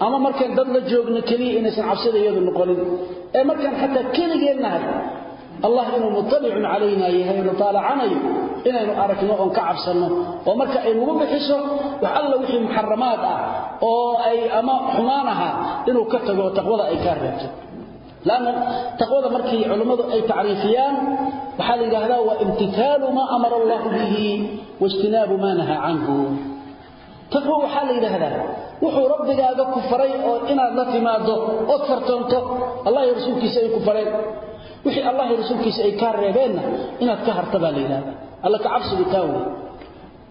ama markaan dad la joogno keliya inaysan cabsida iyadu noqonin. Ee markaan xataa keligeennahay allah inuu muطalicun calayna yahay nu taalacanayo inaynu aragno oon ka cabsanno oo marka ay nagu bixiso wax alla wixii muxaramaad ah oo ay ama xumaan ahaa inuu ka tago oo taqwada ay kaa reebto. Lanna taqwada markii culammadu ay tacriifiyaan waxaa la yidhaahdaa waa imtitaalu maa amara allahu bihi waijtinaabu maa nahaa canhu. Taqwo waxaa la yidhaahdaa wuxuu rabbigaaga ku faray oo inaad la timaado ood fartoonto allah iyo rasuulkiisa ay ku fareen wixii allah iyo alla ka cabsigu taa wey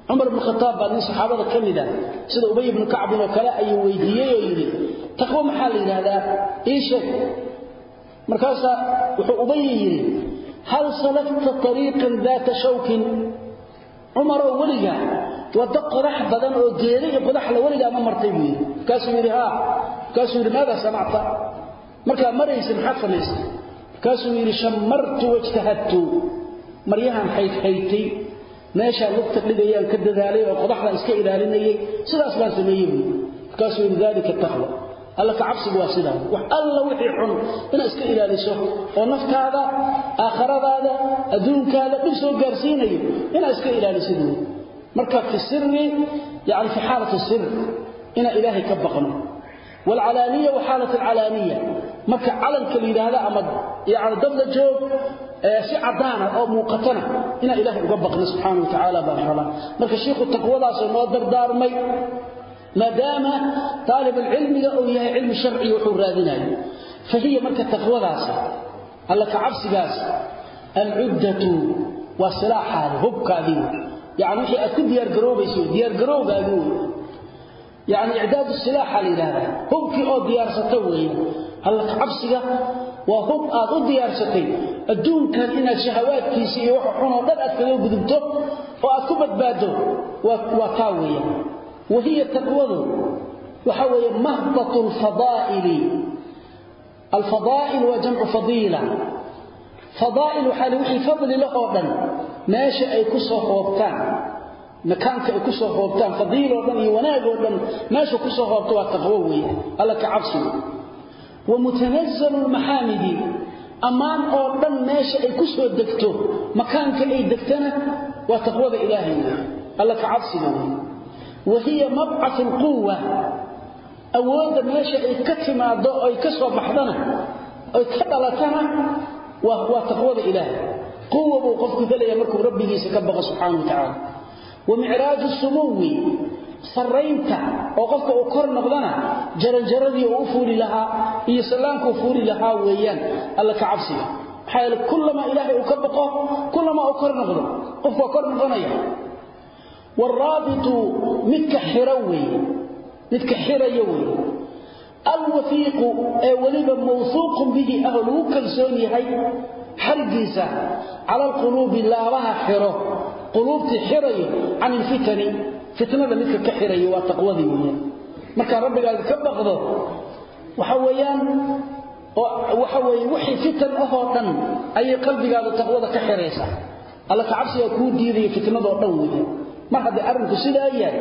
cumar ibnu khataab baa nin saxaabada ka mid ah sida ubay ibnu kacbin oo kale ayuu weydiiyey oo yidhi taqwo maxaa la yidhaahdaa? Ii sheeg. Markaasaa wuxuu ubayi yidhi hal salafta ariiqan daata shawkin? Cumaroo weligaa waddo qodax badan oo geeda iyo qodaxla weligaa ma martay buu yidhi. Markaasuu maryahan xaydxaytay meeshaa lugta dhigayaan ka dadaalay oo qodaxdaan iska ilaalinayay sidaas baan sameeyey buu markaasuu yidhi daalika taqwa. Alla ka cabsigu waa sidaa. Wax alla wixii xun inaad iska ilaaliso oo naftaada aakhiradaada adduunkaada dhib soo gaarsiinayo inaad iska ilaalisid marka fi sirri yani fi xaalati sir inaan ilaahay ka baqno. Wa xaalat alcalaaniya marka calanka la yidhaahda ama yani dad la joog si caddaana oo muuqatana inaan ilaahay uga baqno subxaana wa tacaala baan rabaa marka shiikhu taqwadaasoo noo dardaarmay maadaama aalib alcilmiga uu yahay cilmi sharci wuxuu raadinayo fahiya marka taqwadaasi alla ka cabsigaas alcuddatu waa silaaxaadi hubkaadii. Wey yani wixii aad ku diyaargaroobayso diyaargarowgaagii wey yani icdaadu silaaxa la yidhahdaa hubkii oo diyaarsato weeye alla ka cabsiga waa hub aad u diyaarsatay. Adduunkan inaad shahawaadkiisa iyo waxa xunoo dhan aad kaga gudubto oo aad ku badbaaddo waa taa weeyaan. Wahiya taqwadu waxa weeye mahbatu alfadaa'ili alfadaa'il waa jamcu fadiila. Fadaa'il waxaa la wixii fadli lah oo dhan. Meesha ay ku soo hoobtaan makaanka dhan iyo wanaagoo dhan meesha ku soo waa taqwo ka cabsigu wa mutanazzalu lmaxaamidi ammaan oo dhan meesha ay ku soo degto makaanka ay degtana waa taqwada ilaahay. Weeye alla ka cabsiga weeye wahiya mabcat alquwa awoodda meesha ay ka timaado oy ka soo baxdana oy ka dhalatana waa taqwada ilaahay. Quwa buu sarraynta oo qofka uu kor noqdana jaranjaradii uu fuuli lahaa iyo sallaanka uu fuuli lahaa weeyaan alla ka cabsiga. Maxaa yeele kullamaa ilaahay uu ka baqo kullamaa uu kor noqdo qofku waa kor noqonaya. Waalraabitu midka weeye midka xiraya weeye. Alwafiiqu ee weliba mawhuuqun bihi ah oo lagu kalsoon yahay xarigiisa cala alquluubi laabaha xiro. Quluubtii xirayo can ilfitani fitnada midka ka xirayo waa taqwadii weeyaan. Markaa rabbigaaga ka baqdo waxa weeyaan waxa weeye wixii fitan ahoo dhan ayay qalbigaada taqwada ka xiraysaa. Alla kacabsigaa kuu diidaya fitnadoo dhan weeyaan. Mar haddii arrinku sidaa yahay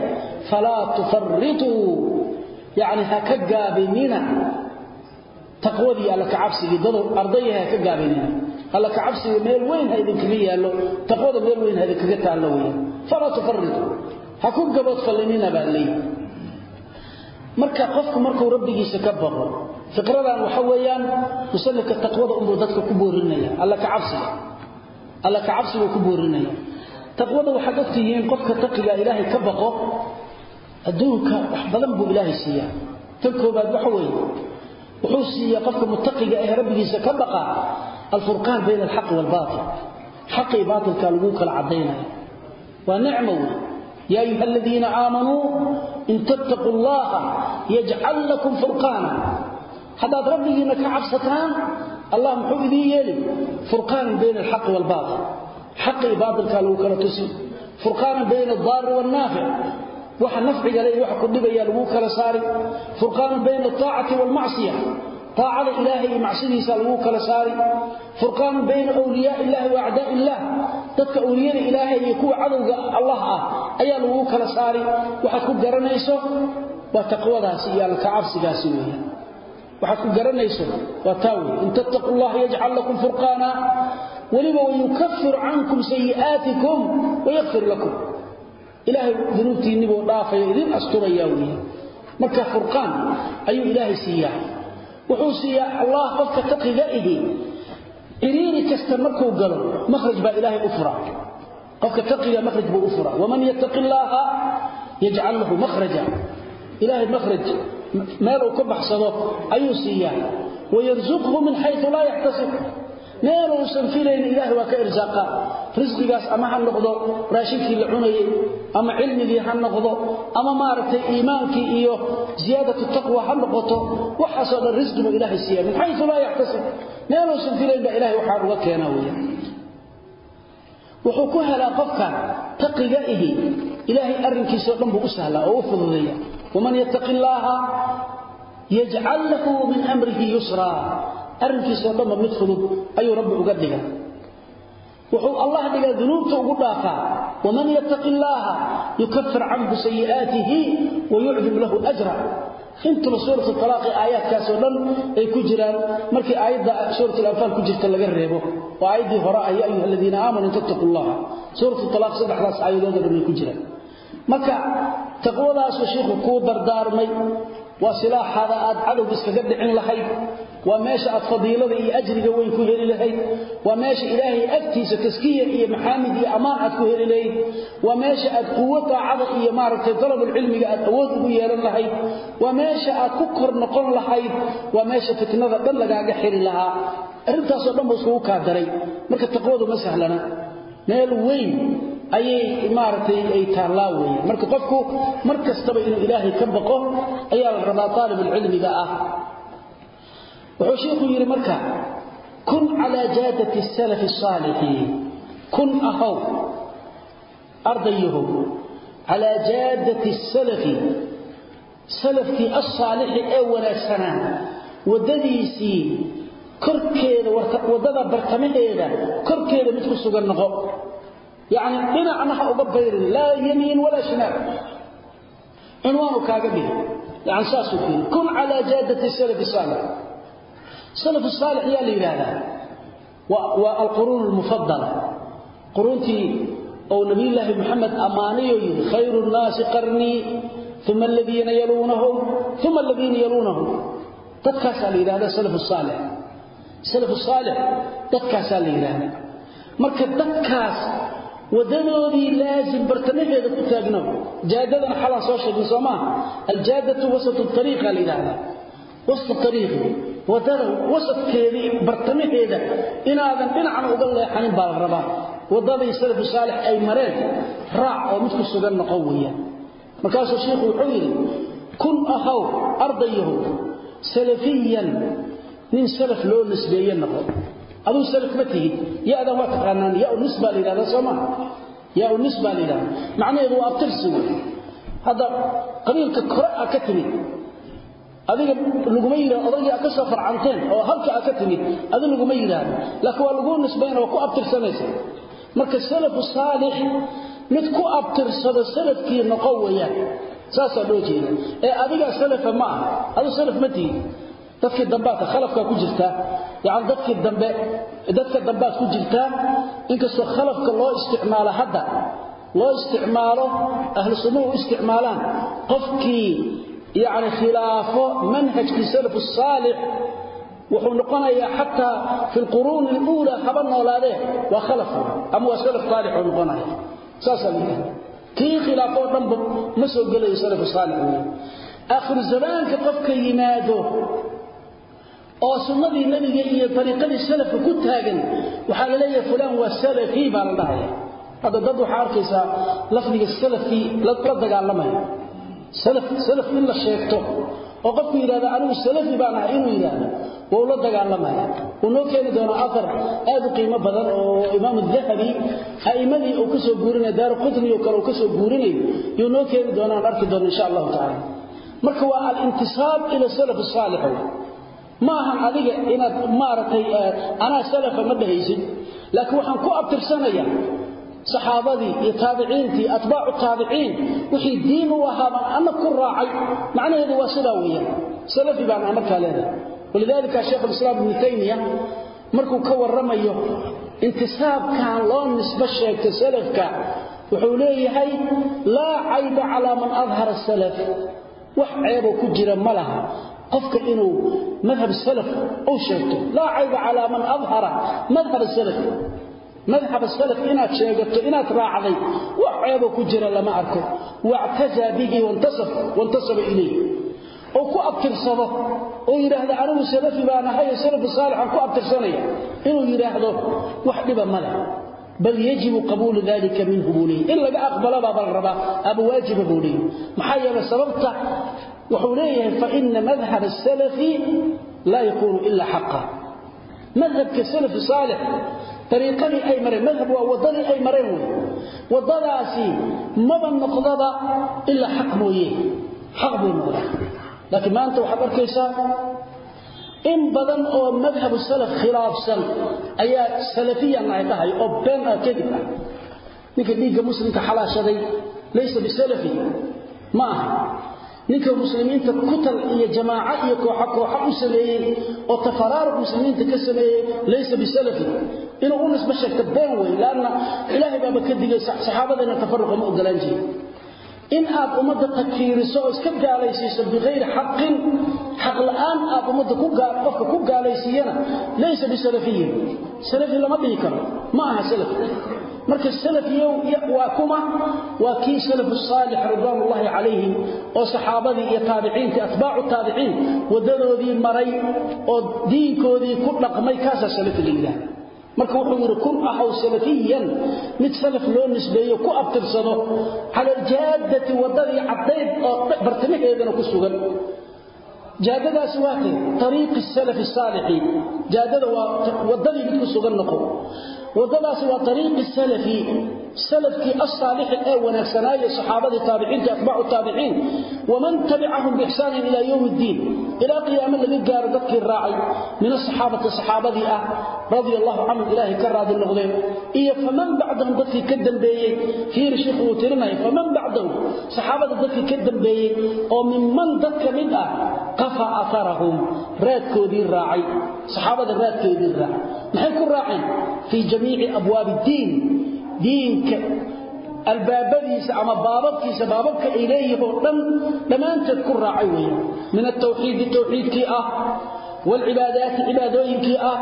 falaa tufarituu yacni ha ka gaabinina. Taqwadii alla kacabsigii dad ardaya ha ka gaabinina. Alla kacabsiga meel weyn ha idinkaga yaallo taqwada meel weyn ha idinkaga taallo weeyaan. Falaa tufarituu ha ku gaboodfallinina baa leeyi marka qofku markuu rabbigiisa ka baqo fikradan waxa weeyaan musanifka taqwada unbuu dadka ku boorinaya alla kacabsiga alla kacabsiguu ku boorinaya taqwada waxaad ogtihiin qofka taqiga ilaahay ka baqo adduunka wax badan buu ilaahay siiyaa. Tan koobaad waxa weeye wuxuu siiyaa qofka muttaqiga ee rabbigiisa ka baqa alfurqaan bayna alxaqi waalbaatil xaqi baatilka lagu kala cadaynaya waa nicmo wey يا أيها الذين آمنوا إن تتقوا الله يجعل لكم فرقانا حتى ربي إنك عبستان الله محب يلي فرقان بين الحق والباطل حق باطل قالوا كلا تسي فرقان بين الضار والنافع وحا نفع عليه وحا قدب يالبو كلا ساري فرقان بين الطاعة والمعصية طاعة إلهي معصيه سالبو كلا ساري فرقان بين أولياء الله وأعداء الله dadka awliyada ilaahay iyo kuwa cadowga Allah ah ayaa lagu kala saari waxa ku garanayso waa taqwadaasi iyo alkaafsigaasi weeyaan waxa ku garanayso waa taawi in tattaqullaha yaj'al lakum furqana waliba yukaffir ankum sayi'atikum wa yaghfir lakum ilaahay dunuubtiinni buu dhaafay idin asturaya weeyaan marka furqan ayuu ilaahay siiyaa wuxuu siiyaa Allah qofka taqiga ihi إريري كستمرك وقالوا مخرج با إلهي أفرا قفك تقي مخرج بو أفرا ومن يتق الله يجعل له مخرجا إلهي مخرج ما لو كبح صدق أيوسيا ويرزقه من حيث لا يحتسب meel uusan filayn ilaahay waa ka irsaaqaa. Risqigaas ama ha noqdo raashinkii la cunayay ama cilmigii ha noqdo ama maaragtay iimaankii iyo ziyaadatu taqwa ha noqoto waxaasoo dhan risqi buu ilaahay siiyaa min xayu laa yaxtasib meel uusan filayn baa ilahay waxaa uga keenaa weya wuxuu ku helaa qofka taqiga ihi. Ilaahay arrinkiisao dhan buu u sahlaa oo u fududeeya waman yattaqi illaaha yajcal lahu min amrihi yusraa arrinkiisa oo dhanba mid fudud ayuu rabbi uga dhiga. Wuxuu allah dhigaa dunuubta ugu dhaafaa. Waman yattaqi illaaha yukaffir canhu sayi'aatihi wayucdim lahu ajra. Intaba suuratu talaaqi aayaadkaasoo dhan ay ku jiraan. Markii aayadda suuratu al-anfaal ku jirta laga reebo. Oo aayaddii hore yaa ayuha aladiina aamanuu tattaqullaha suuratu talaaq saddexdaas aayadood oo dhan ay ku jiraan. Marka taqwadaasuu sheikhu kuu dardaarmay waa silaaxada aad cadowga iskaga dhicin lahayd. Waa meesha aad fadiilada iyo ajriga weyn ku heli lahayd. Waa meesha ilaahay agtiisa taskiya iyo maxaamid iyo ammaan aad ku heli lahayd. Waa meesha aad quwo taacada iyo maaragtay talabul cilmiga aad awood ugu yeelan lahayd. Waa meesha aad ku kor noqon lahayd. Waa meesha fitnada dhan lagaaga xiri lahaa. Arrintaasoo dhan buu iskugu kaa daray marka taqwadu ma sahlana. Meel weyn ayay maaragtay ay taallaa weeyaan marka qofku mar kastaba inuu ilaahay ka baqo ayaa la rabaa taalibul cilmiga ah. Wuxuu sheekhu yiri marka kun ala jadati salaf salihin kun ahaw ardayuhu ala jadati salaf salafki as-salih ee wanaagsanaa wadadiisi korkeeda waddada bartamaheeda korkeeda mid ku sugan noqo يعني دينعنا ha uga bayrin la yamin wala shimal عنوانه kaaga dhig يعني saasu fiir kun ala jadati salaf salih salaf salih ya leeyada wa al-qurun al-mufaddala qurunti أو نبي الله محمد أماني خير الناس قرني ثم الذين يلونهم ثم الذين يلونهم تتكاسى لإلهة سلف الصالح سلف الصالح تتكاسى لإلهة مركز تتكاس wadadoodii laazim bartamaheeda ku taagnow jaadadan xalaa soo sheegna soomaaha aljaadatu wasatu ariiqa layidhaahdaa wasat ariiqi waddada wasadkeedii bartamaheeda inaadan dhinacna uga leexanin baa la rabaa. Waddaday salafu saalix ay mareen raac oo mid ku sugan noqon weeyaan. Markaasuu shiikhu wuxuu yidhi kun ahaw ardayahu salafiyan nin salaf loo nisbeeye noqo aduu salaf ma tihid. Ya-dan waa taqaanaan yaa nisba la yidhahda soo maa yaa nisba la yidhahda macnaheedu waa abtirsi wey hadda qabiilka kore a ka timid. Adiga laguma yiraahdo odayga ka soo farcanteen oo halka ka timid adiga laguma yiraahdo laakiin waa lagu nisbeyn oo ku abtirsanaysa. Marka salafu saalix mid ku abtirsado salafkii noqon weeyaan saasa loo jeeda ee adiga salafa ma aha. Adu salaf ma tihi dadkii dambaad khalafka ku jirta yaan dadkii dambe dadka dambaad ku jirta inkastoo khalafka loo isticmaalo hadda loo isticmaalo ahlu sunnuhu isticmaalaan qofkii yaani khilaafo manhajkii salaf saalix wuxuu noqonayaa xataa fi lquruun اluula haba noolaadee waa khalaf ah, ama waa salaf saalix uu noqonaya. Saasaa leeyahay. Kii khilaafo dhanba ma soo gelayo salaf saalix weeye ah. akhiru zamaanka qofka yimaado oo sunnadii nebiga iyo dariiqadii salafka ku taagan waxaa la leeyahay fulaan waa salafi baa la dhahaya hadda dad waxaa arkaysaa lafdiga salafi la dagaalamaya. Salaf salaf in la sheegto oo qofku yidhahdo anigu salafi baan ahay inuu yidhaahdo wuu la dagaalamaya. Wuu noo keeni doonaa afar aad u qiimo badan oo imaam dahabi a'immadii uu ka soo guurinaya daaru oo kale uu ka soo guurinayo yuu noo keeni doonaa aan arki doono insha allahu tacaala. Marka waa alintisaab ila salaf saalix ma ahan adiga inaad maaragtay anaa salafa ma dhahaysid. Laakiin waxaan ku abtirsanayaa saxaabadii iyo taabiciintii atbaacu taabiciin wixii diin u ahaa baan ku raacay macnaheedu waa sidaa weeyaan. Salafi baan markaa leedahay. Walidaalika sheekh alislaam ibnu taymiya markuu ka warramayo intisaabkan loo nisbo sheegto salafka wuxuu leeyahay laa cayba calaa man adhara salaf. Wax ceeboo ku jira ma laha qofka inuu madhab salaf uu sheegto laa cayba calaa man adhara madhab salaf. Madhab salaf inaad sheegato inaad raacday wax ceebo ku jira lama arko. Wactazaa bihi wantasab wantasaba ilayh oo ku abtirsado oo yidhaahdo anigu salafi baan ahay salafu saalixan ku abtirsanaya. Inuu yidhaahdo wax dhiba ma bal yajibu qabuulu dalika minhu buu leeyay in laga aqbalabaa bal rabaa ama waajiba buu leeyay maxaa yeelay sababta wuxuu leeyahay fa ina madhab asalafi laa yakuunu ilaa xaqa. Madhabka salafi saalix ariiqadii ay mareen madhab waa waddadii ay mareen wey. Waddadaasi maba noqdaba ilaa xaq mooye. Xaq buu noqdaa. Laakiin maanta waxaad arkaysaa in badan oo madhabu salaf khilaafsan ayaa salafiyan ay dhahay oo been ah kadib ah. Ninka dhiigga muslimka xalaashaday laysa bisalafi ma aha. Ninka muslimiinta kutal iyo jamaaco iyo kooxa kooxa u sameeyey oo tafaraaruq muslimiinta ka sameeyey laysa bisalafi. Inuu u nisbo sheegto been wey laanna ilaahay baaba ka digay saxaabadana tafaruqa ma ogolaan jirin in aad ummadda takfiiriso oo iska gaalaysiiso bikayri xaqin xaq la'aan aad ummadda qofka ku gaalaysiiyana laysa bisalafiyin. Salafi lama dhihi karo ma aha salafi. Marka salafiyow waa kuma waa kii salafu saalix ridwaanullaahi calayhim oo saxaabadii iyo taabiciintii atbaacu taabiciin waddadoodii maray oo diinkoodii ku dhaqmay kaasaa salafi la yidhaha marka wuxuu yidhi kun ahaw salafiyan mid salaf loo nisbeeyo ku abtirsado cala aljaadati waddadii caddayd oo bartamaheedana ku sugan. Jaadadaasi waa ariiqi salafi saalixi jaadada waa waddadii mid ku sugan noqo waddadaasi waa ariiqi salafi salafkii asaalixi ee wanaagsanaaye saxaabadii taabiciinta atbaacu taabiciin. Waman tabicahum biixsaanin ilaa yowmi ddiin ilaa qiyaamo laga gaaro dadkii raacay min asaxaabati saxaabadii ah radia allahu canhum ilaahay ka raadi noqdeen. Iyo faman bacdahum dadkii ka dambeeyey fiiri sheikhu uu tirinaya faman bacdahum saxaabada dadkii ka dambeeyey oo minman dad ka mid ah qafa aarahum raadkoodii raacay saxaabada raadkoodii raacay. Maxay ku raaceen? Fii jamiici abwaabi ddiin diinka albaabadiisa ama baababkiisa baababka ay leeyihiin oo dhan dhammaanteed ku raacay weeye min altawxiidi tawxiidkii ah waalcibaadaati cibaadooyinkii ah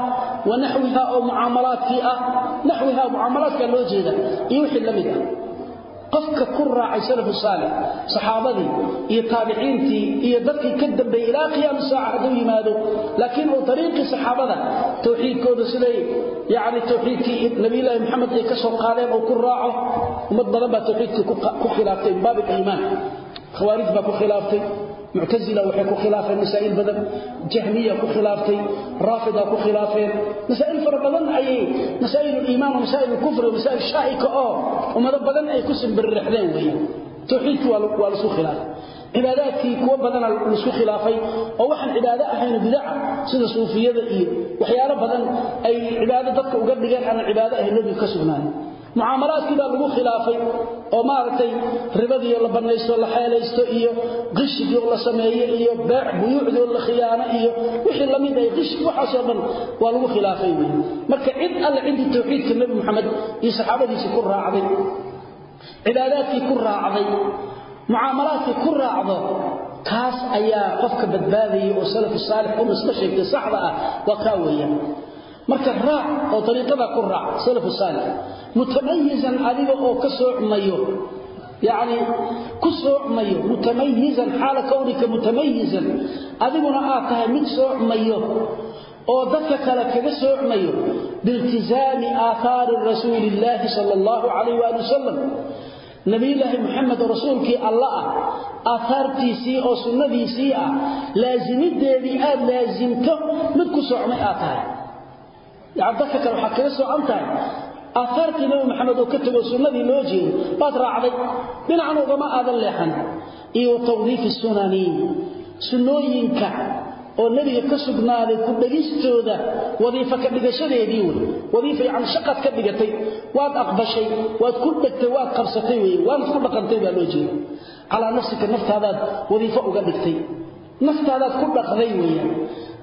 wa naxwiha oo mucaamalaadkii ah. Naxwiha mucaamalaadkaa loo jeeda iyo wixii la mid ah qofka ku raacay salafu saalix saxaabadii iyo taabiciintii iyo dadkii ka dambeeyey ilaa qiyaami saaca hadduu yimaado laakiin uu ariiqii saxaabada tawxiidkooda siday yani tawxiidkii nabiyulaahi maxamed ay ka soo qaadeen uu ku raaco ummad badan baa tawxiidkii ku khilaaftay min baab aliimaan khawaarij baa ku khilaaftay muctazila waxay ku khilaafeen masaa'il badan jahmiya ku khilaaftay raafida ku khilaafeen. Masaa'il fara badan ayay masaa'il iimaan masaa'il shaa'ika oo ummado badan ay ku simbirrixdeen weeyaan tawxiidkii waa lasu khilaafay. Cibaadaadkii kuwa badana la isku khilaafay oo waxaan cibaado ahayn bidaca sida suufiyada iyo waxyaalo badan ay cibaado dadka uga dhigeen aanan cibaado ahayn nebiga ka sugnaanin mucaamalaadkii baa lagu khilaafay oo maaragtay ribadii la banaysto la xeelaysto iyo qishigii la sameeyo iyo beec buyuucdii la khiyaano iyo wixii la mid ay qish waxaasoo dhan waa lagu khilaafay. Marka cid alle ciddii tawxiidka nebi moxamed iyo saxaabadiisii ku raacday cibaadaadkii ku raacday mucaamalaadkii ku raacdo kaas ayaa qofka badbaadaya oo salafu saalix u nisbo sheegtay saxda ah waa kaa weeyaan marka raac oo ariiqada ku raac salafu saalix mutamayizan adiga oo ka soocmayo yani ku soocmayo mutamayizan xaala kownika mutamayizan adiguna aad tahay mid soocmayo oo dadka kale kaga soocmayo biiltizaami aaaari rasuuli illaahi sal allahu calayh waali wasalam nabiyulaahi muxamed rasuulkii alla ah aahaartiisii oo sunnadiisii ah laasimideedii aad laasimto mid ku soocmay aad tahay dadka kale waxaad kaga soocan tahay aathaartii nabi maxamed oo ka tago sunnadii loo jeedo baad raacday dhinacan ugama aadan leexan. Iyo tawdiifi sunani sunnooyinka oo nabiga ka sugnaaday ku dhagistooda wadiifa ka dhigashadeedii wey wadiifa yani shaqad ka dhigatay waad aqbashay waad ku dhegtay waad qabsatay wey waad ku dhaqantay baa loo jeeda calaa nafsika naftaadaad wadiifo uga dhigtay naftaadaad ku dhaqday weyaan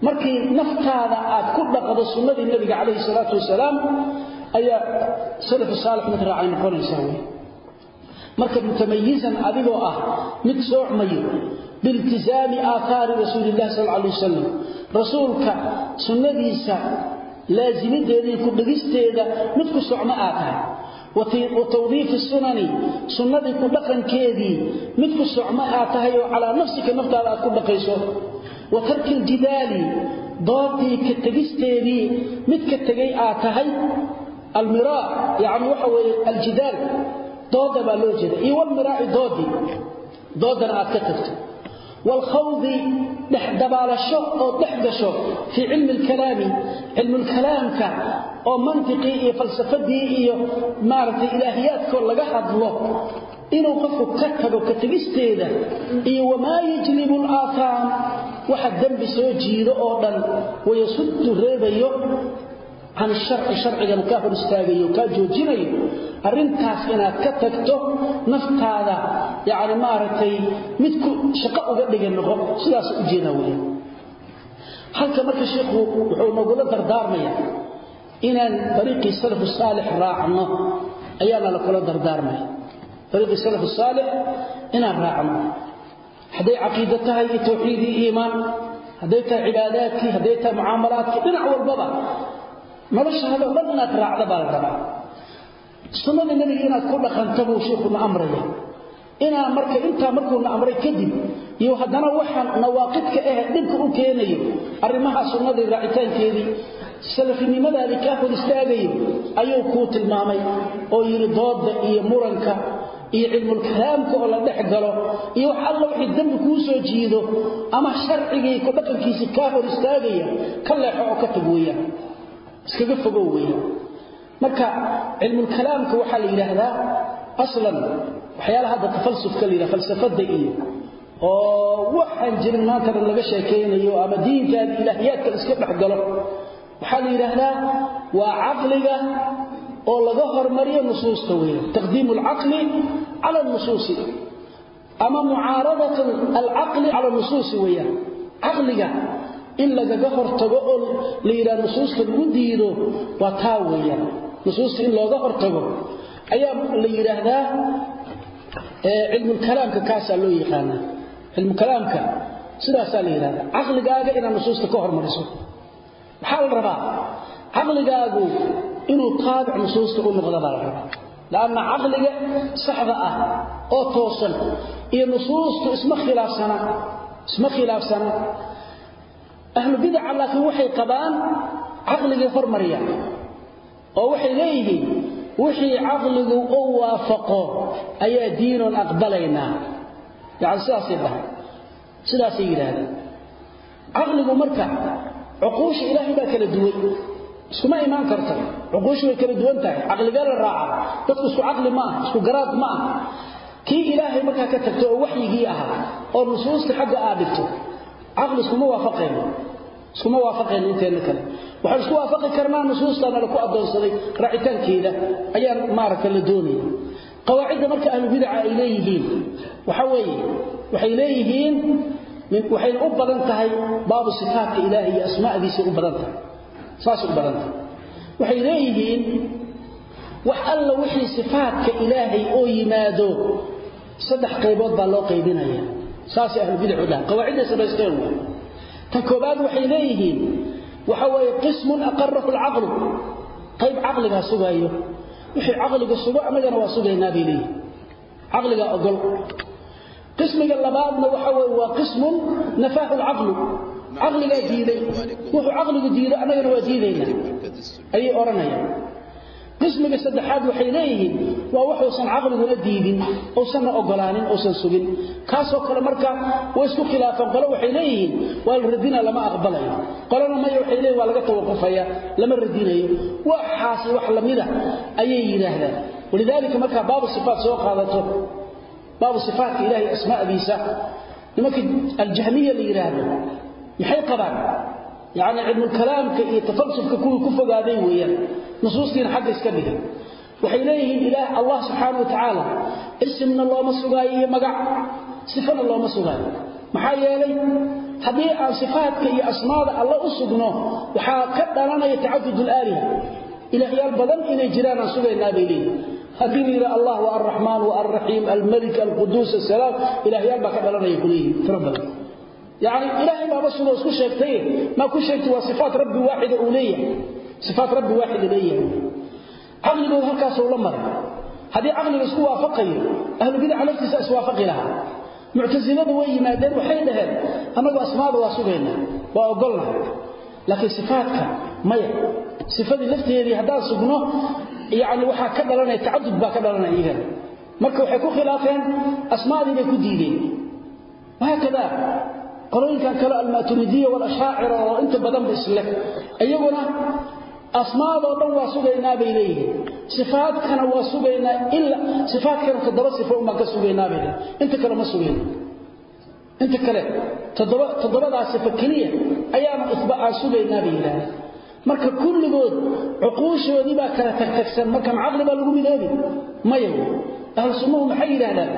markii naftaada aad ku dhaqdo sunnadii nabiga calayhi salaatu wasalaam ayaa salafu saalix mid raacay noqonaysaa wey marka mutamayizan adigoo ah mid soocmayo biiltizaami aaaari rasuuli illahi sal alay wasalam rasuulka sunnadiisa laasimideeda iyo ku dhegisteeda mid ku socmo aad tahay. وتوظيف السنن سندي كدقن كيدي مد كسوعما آتاي على نفسك نفتا كدقيسو وترك الجدال ضابطي كتغيستيدي مد كتغي آتاي المراء يعني وحوي الجدال ضد با لو جيدا اي والمراء ضدي ضدنا walkhawdi dhexdabaalasho oo dhex gasho fii cilmi lkalaami cilmulkalaamka oo mantiqii iyo falsafadii iyo maaragtay ilaahiyaadkoo laga hadlo inuu qofku ka tago ka tegisteeda iyo wamaa yajlibu alaahaam waxa dembi soo jiido oo dhan wayasuddu reebayo can sharci sharcigan kaa hor istaagayo kaa ka tagto naftaada yaani maartay midku shaqo uga dhigan noqo sidaas u jeeda weeyaan halka marka sheekhu wuxuu nagu dardaarmaya inaan tariiqi salaf salih raacno ayaana la kula dardaarmay tariiqi salaf salih inaan raacno. Haday aqeedo tahay tawxiid iimaan haday tahay cibaadaadki haday tahay muamalaadki dhinac walbaba noloshaada dhan inaad raacdo baa la rabaa. Sunnada nabiga inaad ku dhaqanto buu sheekuna amraya inaa marka intaa markuuna amray kadib iyo haddana waxaan nawaaqidka ah dhibka u keenayo arrimaha sunnada raacitaankeedii salafinimadaadii kaa hor istaagayo ayuu kuu tilmaamay oo yidhi dooda iyo muranka iyo cilmulkalaamka oo la dhex galo iyo wax alla wixii dembi kuu soo jiido ama sharcigii ku dhaqankiisii kaa hor istaagaya ka leexo oo ka tag weeyaan iskaga fogow weeyaan marka cilmul kalaamka waxa la yiraahdaa aslan waxyaalaha hadda tafalsufka la yiraahdo falsafada iyo oo waxaan jirin maanta laga sheekeynayo ama diinka ilaahiyadka iska dhaxgalo waxa la yiraahdaa waa aqliga oo laga hormariyo nusuusta weeyaan taqdiim al-aqli ala an-nusus ama mu'aaradatu al-aqli ala an-nusus weeyaan. Aqliga in lagaga hortago oo la yiraahdo nusuusta lagu diido waa taa weeyaan. Nusuusta in looga hortago ayaa la yiraahdaa ee cilmu kalaamka kaasa loo yaqaan cilmu kalaamka sidaas la yiraahdaa aqligaaga ina nusuusta ka hormariso. Waxa la rabaa? Aqligaagu inuu taabic nusuusta u noqdo baa la rabaa. Laana aqliga saxda ah oo toosan iyo nusuusta isma khilaafsana ahlu bid'a laakiin waxay qabaan aqliga hormariya oo waxay leeyihiin wixii aqligu uu waafaqo ayaa diinon aqbalayna yaani sidaas yahay sidaas yiraahdo aqligu marka uquush ilaahi baa kala duwan. Iskuma iimaan karto. Uquush way kala duwan tahay. Aqliga la raaca. Dadku isku aqli ma isku garaad ma kii ilaahay marka ka tagto oo waxyigii ahaa oo nusuusta xagga aad dhigto aqli iskuma waafaqeen iskuma waafaqeen inteena kale. Waxaan isku waafaqi karnaa nusuustana la ku adoonsaday raacitaankeeda ayaan maarka la doonaya qawaacida marka ahlu bid'a ay leeyihiin waxa weeye waxay leeyihiin min waxay u badan tahay baabu sifaatka ilaahi iyo asmaadiisa u badan tahay. Saas u badan tahay. Waxay leeyihiin wax alla wixii sifaatka ilaahay oo yimaado saddex qaybood baa loo qaybinaya saas ahlu bid'a dhaha qawaacida sabaysteen waa tan koobaad waxay leeyihiin waxa way qism aqarrahu al-aql qayb aqliga sugayo wixii aqliga sugo amagana waa sugaynaa bileey caqliga ogol. Qismiga labaadna waxa weeye waa qismun nafaahu alcaqlu. Caqligaa diiday. Wuxuu caqligu diido annagana waa diidaynaa ayay odhanayaan qismiga saddexaad waxay leeyihiin waa wuxuusan caqliguna diidin uusanna ogolaanin uusan sugin. Kaasoo kale marka way isku khilaafaan. Qole waxay leeyihiin waa la radina lama aqbalayo qolena maya waxay leeyihiin waa laga tawaqufaya lama radinayo. Waxaasi wax lamida ayay yidhaahdaan. Walidaalika markaa baabu sifaat soo qaadato baabu sifaatka ilahay asmaadiisa nimanka aljahmiya la yidhaahdo maxay qabaan yacni cilmulkalaamka iyo tafalsufka kuwii ku fogaaday weeyaan. Nusuustiina xagga iska dhigay waxay leeyihiin ilaah allah subxaana wa tacaala isimna looma sugaayo iyo magac sifana looma sugaayo. Maxaa yeelay haddii aan sifaadka iyo asmaada alla u sugno waxaa ka dhalanaya tacadud alaaliha ilaahyaal badan inay jiraan aan sugaynaa bay leeyihiin haddii la yidhaha allah waa alraxmaan isku sheegtay. Maa ku sheegtay waa sifaat rabbi waaxida uu leeyahay. Sifaat rabbi waaxida leeyahay. Caqligooda halkaasuu la maray. Haddii caqliga isku waafaqayo ahlubidaca laftiisa iswaafaqi lahaa. Muctasiladu way yimaadeen waxay dhaheen annagu asmaada waa sugaynaa waa ogolnahay laakiin sifaatka maya sifadii lafteedii haddaan sugno yani waxaa ka dhalanaya tacadud baa ka dhalanaya iyagana marka waxay ku khilaafeen asmaadii bay ku diideen. Wahaakada qolooyinkan kale almaturidiya walashaacira oo inta badanba isleh iyaguna asmaadoo dhan waa sugaynaa bay leeyihiin. Sifaadkana waa sugaynaa ila sifaadkana toddoba sifo umaan ka sugaynaa bay leeyihiin inta kale ma sugayno inta kale toddoba toddobadaa sifo keliya ayaanu isba aan sugaynaa bay yidhahdeen marka kulligood cuquushoodii baa kala tagtagsan. Marka macaqli baa lagu midoobi maya ahlu maxay yidhahdaan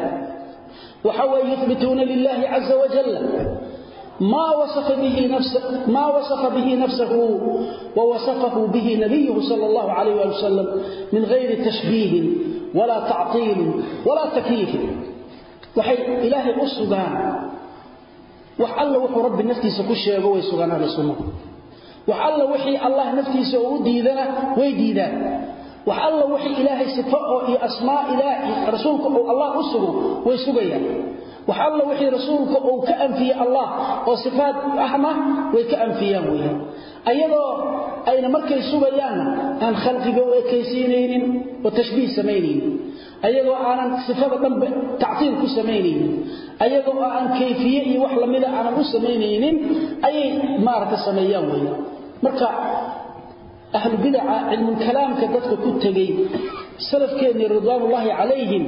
waxa weeye yuthbituuna lilahi caza wajalla ما وصف به نفسه ما وصف به نفسه ووصفه به نبيه صلى الله عليه وسلم من غير تشبيه ولا تعطيل ولا تكييف وحي إلهي أسغان وحال وحو رب نفتيس كشيغ ويسغان على السنة وحال وحي الله نفتيس وديدنا ويديدان وحال وحي إلهي صفاء أسماء إلهي رسولك الله أسغو wax alla wixii rasuulka uu ka anfiyay allah oo sifaad ahna way ka anfiyaan weeyaan. Ayadoo ayna markay sugayaanna aan khalqiga u ekaysiinaynin oo tashbiih samaynaynin ayagoo aanan sifada dhanba tactiil ku samaynaynin ayagoo aan kayfiye iyo wax lamida aanan u samaynaynin ayay maarata sameeyaan weeyaan. Marka ahlu bidca cilmul dadka ku tagay salafkeeni ridwaanullaahi calayhim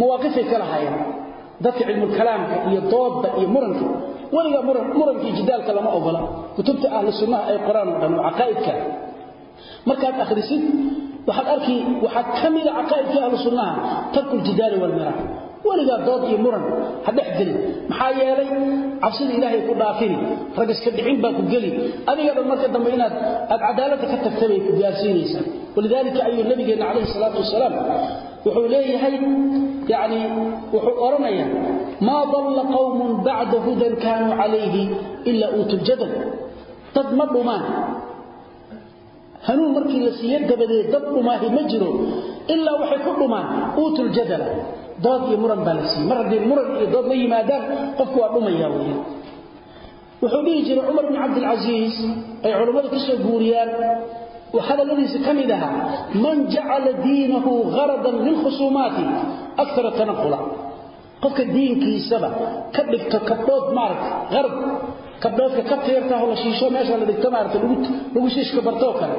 mawaaqifay kala hayaan dadka cilmul kalaamka iyo doodda iyo muranka. Waliga muran muranka jidaalka lama ogola. Kutubta ahlu sunnaha ay qoraan oo dhan aqaaidka markaad akhrisid waxaad arki waxa kamida aqaaidka ahlu sunnaha tarku jidaal wal mira waliga dood iyo muran hadhex gelin. Maxaa yeelay cabsida ilaahay ku dhaafini rag iska dhicin baa ku geli. Adiga dhan marka dambe inaad aad cadaaladda ka tagtabay ku gaarsiinaysaa. Walidaalika ayuu nabigeena calayhi salaatu wasalaam wuxuu leeyahay yani wuxuu odhanaya maa dalla qawmun bacda hudan kaanuu calayhi ila uutu ljadal dad ma dhumaan. Hanuun markii la siiye dabadeed dad dhumaahi ma jiro. Ilaa waxay ku dhumaan uutu ljadala dood iyo muran baa la siiyey. Mar haddii muran iyo dood la yimaadaan qofku waa dhumaya weya wuxuu dhihi jiray culammadu ka mid ahaa man jacala diinahu haradan lilkhusuumaati akara tanaqula qofka diinkiisaba ka dhigto kabdhood maarata arad kabdhoodka ka teertaho la shiisho meesha la dhigto maarata lagu shiishka bartoo kale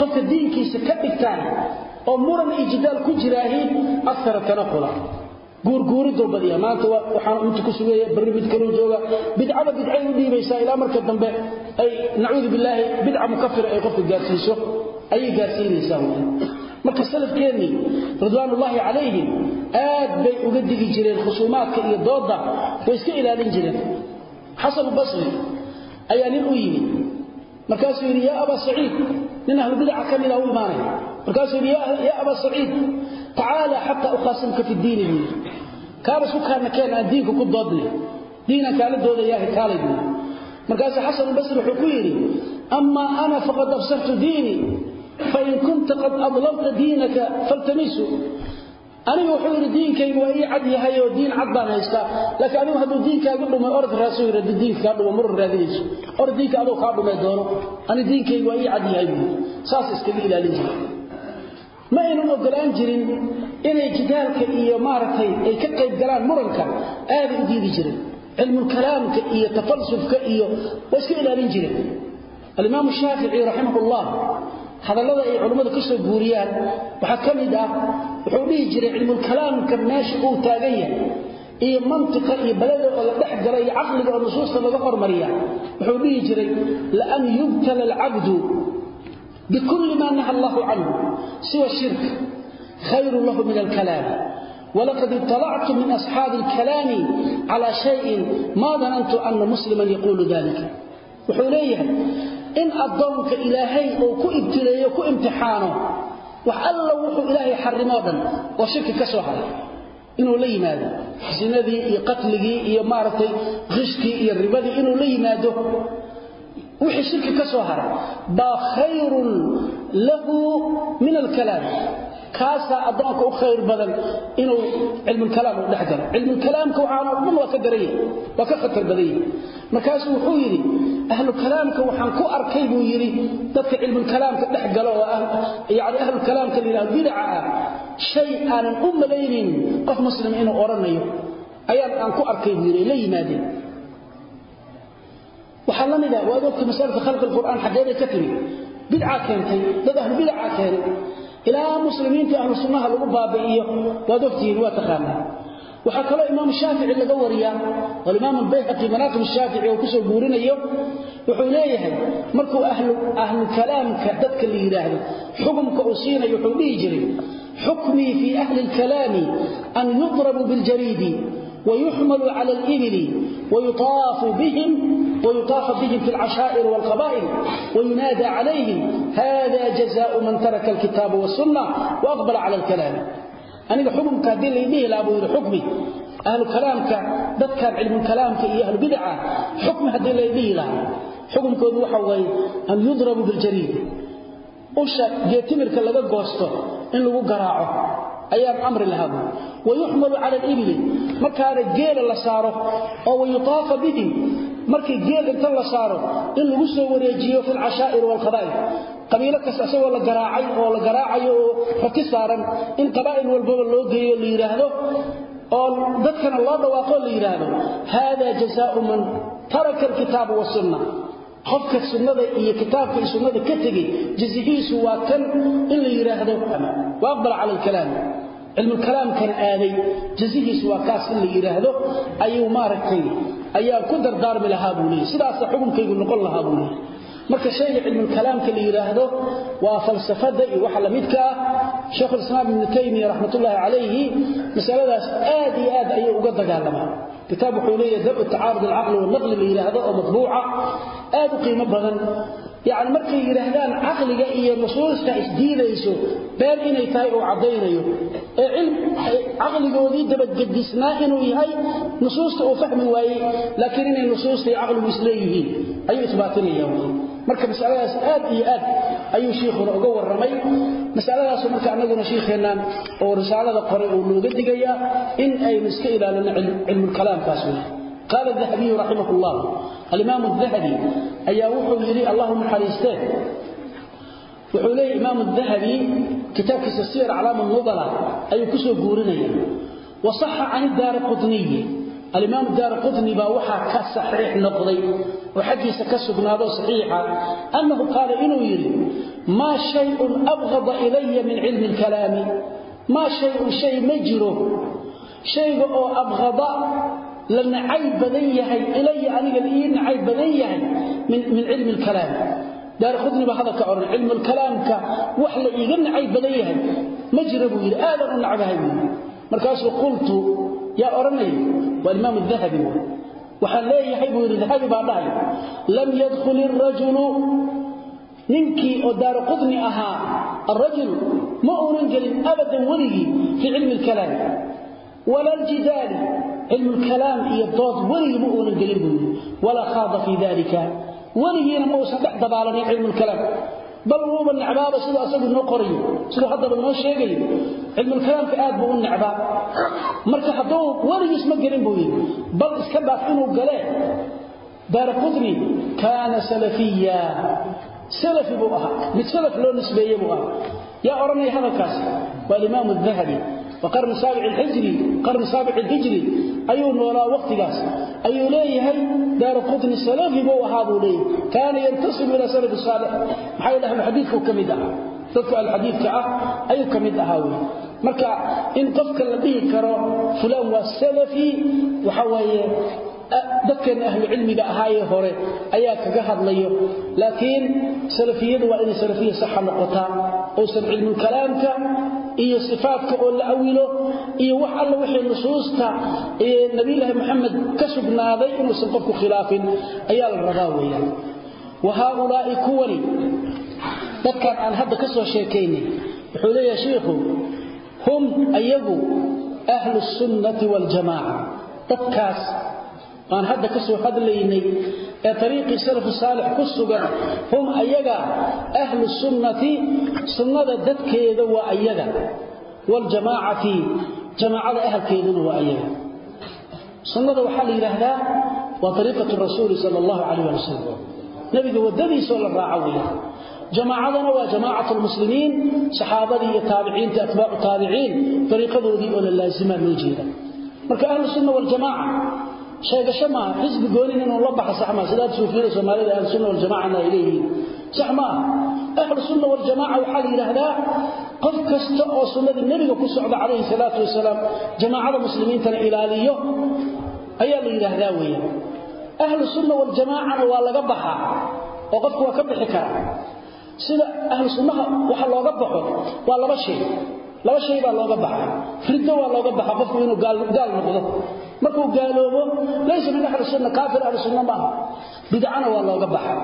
qofka diinkiisa ka dhigtaan oo muran iyo jidaal ku jiraahi akara tanaqula guurguuridoo badiya maanta waxaan inta ku sugaya barri mid kaloo jooga bidcada bidcay u dhiibaysaa ilaa marka dambe ay nacuudu billaahi bidca mukafira ay qofka gaarsiiso ayay gaarsiinaysaa wey marka salafkeennii ridwaanullaahi calayhim aad bay uga digi jireen khusuumaadka iyo doodda way iska ilaalin jireen. Xasan basri ayaa nin u yimid. Markaasuu yidhi yaa abaa saciid nin ahlubidaca ka mida u imaanaya. Markaasuu yidhi yaa abaa saciid tacaala xataa ukhaasimka fi diini buu yidhi. Kaaba sukaana keen aan diinka ku doodnay. Diinaan kaala doodayaah kaalay buu markaasuu xasan basri wuxuu ku yidhi amaa ana faqad absartu diinii fain kunta qad adlalta diinaka faltamisu. Aniga wuxuu yidhi diinkaygu waa ii cad yahay oo diin cad baan haystaa. Laakiin adigu hadduu diinkaaga dhumay orod yidhi hadduu diinka kaa dhuma maror raadinayso. Orod diinka adoo kaa dhumay doono. Ani diinkaygu waa ii cad yahay saas iskaga ilaalin jiray. Ma aynan ogolaan jirin inay jidaalka iyo maaragtay ay ka cilmulkalaamka iyo tafalsufka iyo waa iska ilaalin jireen. Alimaamu shaafici raximahullah hadallada ay culimmadu ka soo guuriyaan waxaa ka mid ah wuxuu dhihi jiray cilmulkalaamka meesha uu taagan yahay iyo mantiqa iyo balada oo la dhex gala iyo caqliga oo nusuusta laga hormariya. Wuxuu dhihi jiray laan yubtala alcabdu bikulli ma naha allahu canhu siwa shirk khayru lahu min alkalaam ولقد اطلعت من أصحاب الكلام على شيء ما ظننت أن مسلما يقول ذلك وحوليه in adoonka ilaahay uu ku ibtileeyo ku imtixaano wax alla wuxuu ilaahay xarimoo dhan oo shirki ka soo haray inuu la yimaado sinadii iyo qatligii iyo maaragtay qishkii iyo ribadii inuu la yimaado wixii kaasaa addoonka u khayr badan inuu cilmulkalaam u dhex galo. Cilmulkalaamka waxaana dhan waa ka daranya waa ka khatar badan yahi markaasuu wuxuu yidhi ahlu kalaamka waxaan ku arkay buu yidhi dadka cilmulkalaamka dhex galo oo yani ahlukalaamka la yidhahdo bidaca ah shay aanan u malaynin qof muslim inuu odhanayo ayaan aan ku arkay buu la yimaadeen. Waxaa la mid ah waad ogta masalka khalqi alqur'aan xaggeeday ka timi. Bidcaa keentay dad ahlu bidacaa keenay ilaa muslimiinta ahlu sunnaha lagu baabi'iyo. Waad ogtihiin waa taqaanaa waxaa kaloo imaam shaafici laga wariyaa oo imaam albayhaqi manaaqib shaafici uu ku soo guurinayo. Wuxuu leeyahay markuu ahlu ahlu kalaamka dadka la yiraahdo xukumka uu siinayo wuxuu dhihi jiray xukmii fi ahli alkalaami an yudrabu biljariidi ويحمل على الإبل ويطاف بهم ويطاف بهم في العشائر والقبائل وينادى عليهم هذا جزاء من ترك الكتاب والسنة وأقبل على الكلام aniga xukunka hadii la dhihi lahaa buu yiri xukmi ahlu kalaamka dadkan cilmu kalaamka iyo ahlu bid'a xukmi hadii la dhihi lahaa xukunkoodu waxa way an yudrabu bil jarid usha geetimirka laga goosto in lagu garaaco ayaan amri lahaa wayuhmalu ala al-ibli markaana geela la saaro oo wayutaafa bihim markii geel inta la saaro in lagu soo wareejiyo fil ashaa'ir wal qabaa'il. Qabiilo kasta asagoo la garaacay oo la garaacayo oo rati saaran in qabaa'il walbaba loo geeyo la yiraahdo oo dadkana loo dhawaaqo la yiraahdo hada jazaa'u man taraka alkitaaba was sunnah qofka sunada iyo kitaabka iyo sunada ka tegey jasixiisu waa kan in la yidhaahdo ama wa aqbala cala alkalaami cilmukalaamkan aaday jasihiisu waa kaas in la yidhaahdo ayuu maaragtay ayaan ku dardaarmi lahaa buu leeyay sidaasa xukumkaygu noqon lahaa buu leeyay marka shayga cilmulkalaamka la yidhaahdo waa falsafada iyo waxa la midka ah. Sheekhulislaam ibnu taymiya raxmatullaahi calayhi masaladaas aad iyo aad ayay uga dagaalamaa kitaab wuxuu leeyahay dab taarud al-aql naql la yiraahdo oo matbuuca aad u qiimo badan. Yaani markay yiraahdaan aqliga iyo nusuusta isdiidayso been inay tahay oo cadeynayo ee cilm aqligoodii dabadgedisnaa inuu yahay nusuusta uu fahmi waayey laakiin inay nusuusta iyo isleeyihiin ayuu isbaatinayaan marka mas'aladaas aad iyo aad ayuu sheekhu uga waramay mas'aladaas marka anaguna sheekheennaan oo risaalada qoray uu looga digaya in ay iska ilaalino cilmu kalaam kaas قال الذهبي رحمه الله الإمام الذهبي أي وحو يري اللهم حريسته وحو لي إمام الذهبي كتاب كسير علام النظلة أي كسو قورنيا وصح عن الدار القطنية الإمام الدار القطني باوحى كصحيح نقضي وحكي سكسبنا هذا صحيحا أنه قال إنه يري ما شيء أبغض إلي من علم الكلام ما شيء شيء مجره شيء أبغض لما عيب بدنيه إلي أنا الإين عيب بدنيه من, من علم الكلام دار خذني بهذا كأورن علم الكلام كوحل إيغن عيب بدنيه مجربه إلى آذر نعبها مركز قلت يا أورني والإمام الذهبي وحن لا يحب الذهبي بعدها لم يدخل الرجل ننكي ودار قذني أها الرجل ما أورنجل أبدا ولي في علم الكلام ولا الجدال علم الكلام هي الضاد ولي مؤون القليل ولا خاض في ذلك ولي موسى بعد بالني علم الكلام بل هو من عبابة سيدا أسأل النقري سيدا حتى بالنو الشيقي cilmulkalaamka aad buu u necbaa marka hadduu weligiis ma gelin buu yidhi bal iska dhaaf inuu galee daara qutni kaana salafiya salafi buu ahaa mid salaf loo nisbeeye buu ahaa yaa odhanaya hadalkaas waa alimaamu dahabi وقرن سابع الحجري قرن سابع الهجري أيو نولا وقت قاس أيو ليه دار قطن سلفي بو هذا ليه كان ينتصب إلى سلف الصالح dadka alxadiidka ah ayuu ka mid ahaa marka in qofka la dhihi karo fulan waa salafi waxa waaye dadkeenna ahlucilmiga ahaayee hore ayaa kaga hadlayo. Laakiin salafiyadu waa inay salafiya saxa noqotaa uusan cilmulkalaamka iyo sifaatka oo la awilo iyo wax alla wixii nusuusta ee nabilaahi maxamed ka sugnaaday inuusan qofku khilaafin ayaa la rabaa weyaan wa haaulaai dadkan aan hadda ka soo sheekaynay wuxuu leeyahay shiikhu hum ayagu ahlu sunnati waljamaaca dadkaas aan hadda ka soo hadlaynay ee tariiqii salaf saalix ku sugan hum ayaga ahlu sunnati sunnada dadkeeda waa ayaga wal jamaacati jamaacada ahlkeeduna waa ayaga. Sunnada waxaa la yiraahdaa waa tariiqatu rasuuli sallallahu alayhi wa sallam. Nabiga wadadiisa la raaco weeyaan jamaacadana waa jamaacatu muslimiin saxaabadii iyo taabiciinta atbaacu taabiciin tariiqadoodii oo la laazima loo jeeda. Marka ahlu sunna wal jamaaca sheegasho maaha xisbi goonin inuu la baxo sax maa sidaad suufiyada soomaalida ahlu sunna wal jamaacana ay leeyihiin sax maaha. Ahlu sunna wal jamaaca waxaa la yidhaahdaa qof kasta oo sunnadii nebiga ku socda calayhi salaatu wasalaam jamaacada muslimiintana ilaaliyo ayaa la yidhaahdaa weeyaan. Ahlu sunna wal jamaacana waa laga sida ahlu sunnaha waxa looga baxo waa laba shay. Laba shay baa looga baxa. Riddo waa looga baxa qofku inuu gaal gaal noqdo. Markuu gaaloobo laysa min ahli sunna kaafir ahli sunna ma bid'ana waa looga baxa.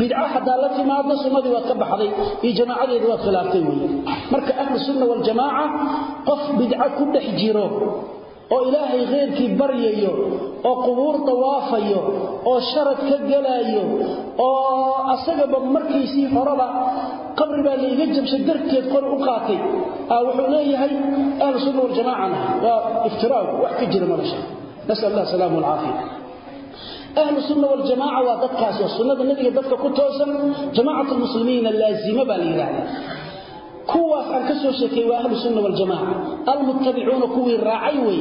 Bid'a hadaa la timaado sunnadii waad ka baxday iyo jamaacadeedu waad khilaaftay weeye marka ahli sunna wal qof bid'a ku dhex jiro oo ilaahay khayrkii baryayo oo qubuur tawaafayo oo sharad ka galayo oo asagaba markiisii horaba qabri baa la iga jabshay darteed qori u qaatay. Aa wuxuu leeyahay ahlu sunna wal jamaacana waa iftiraaq wax ka jira nolosha. Nasal allah salaamu alcaafiya ahlu sunna wal jamaa waa dadkaas oo sunnada nabiga dadka ku toosan jamaacatu muslimiina laazima baa la yiraahdaa kuwaas aan ka soo sheekay waa ahlu sunna wal jamaa almuttabi'uuna kuwii raacay way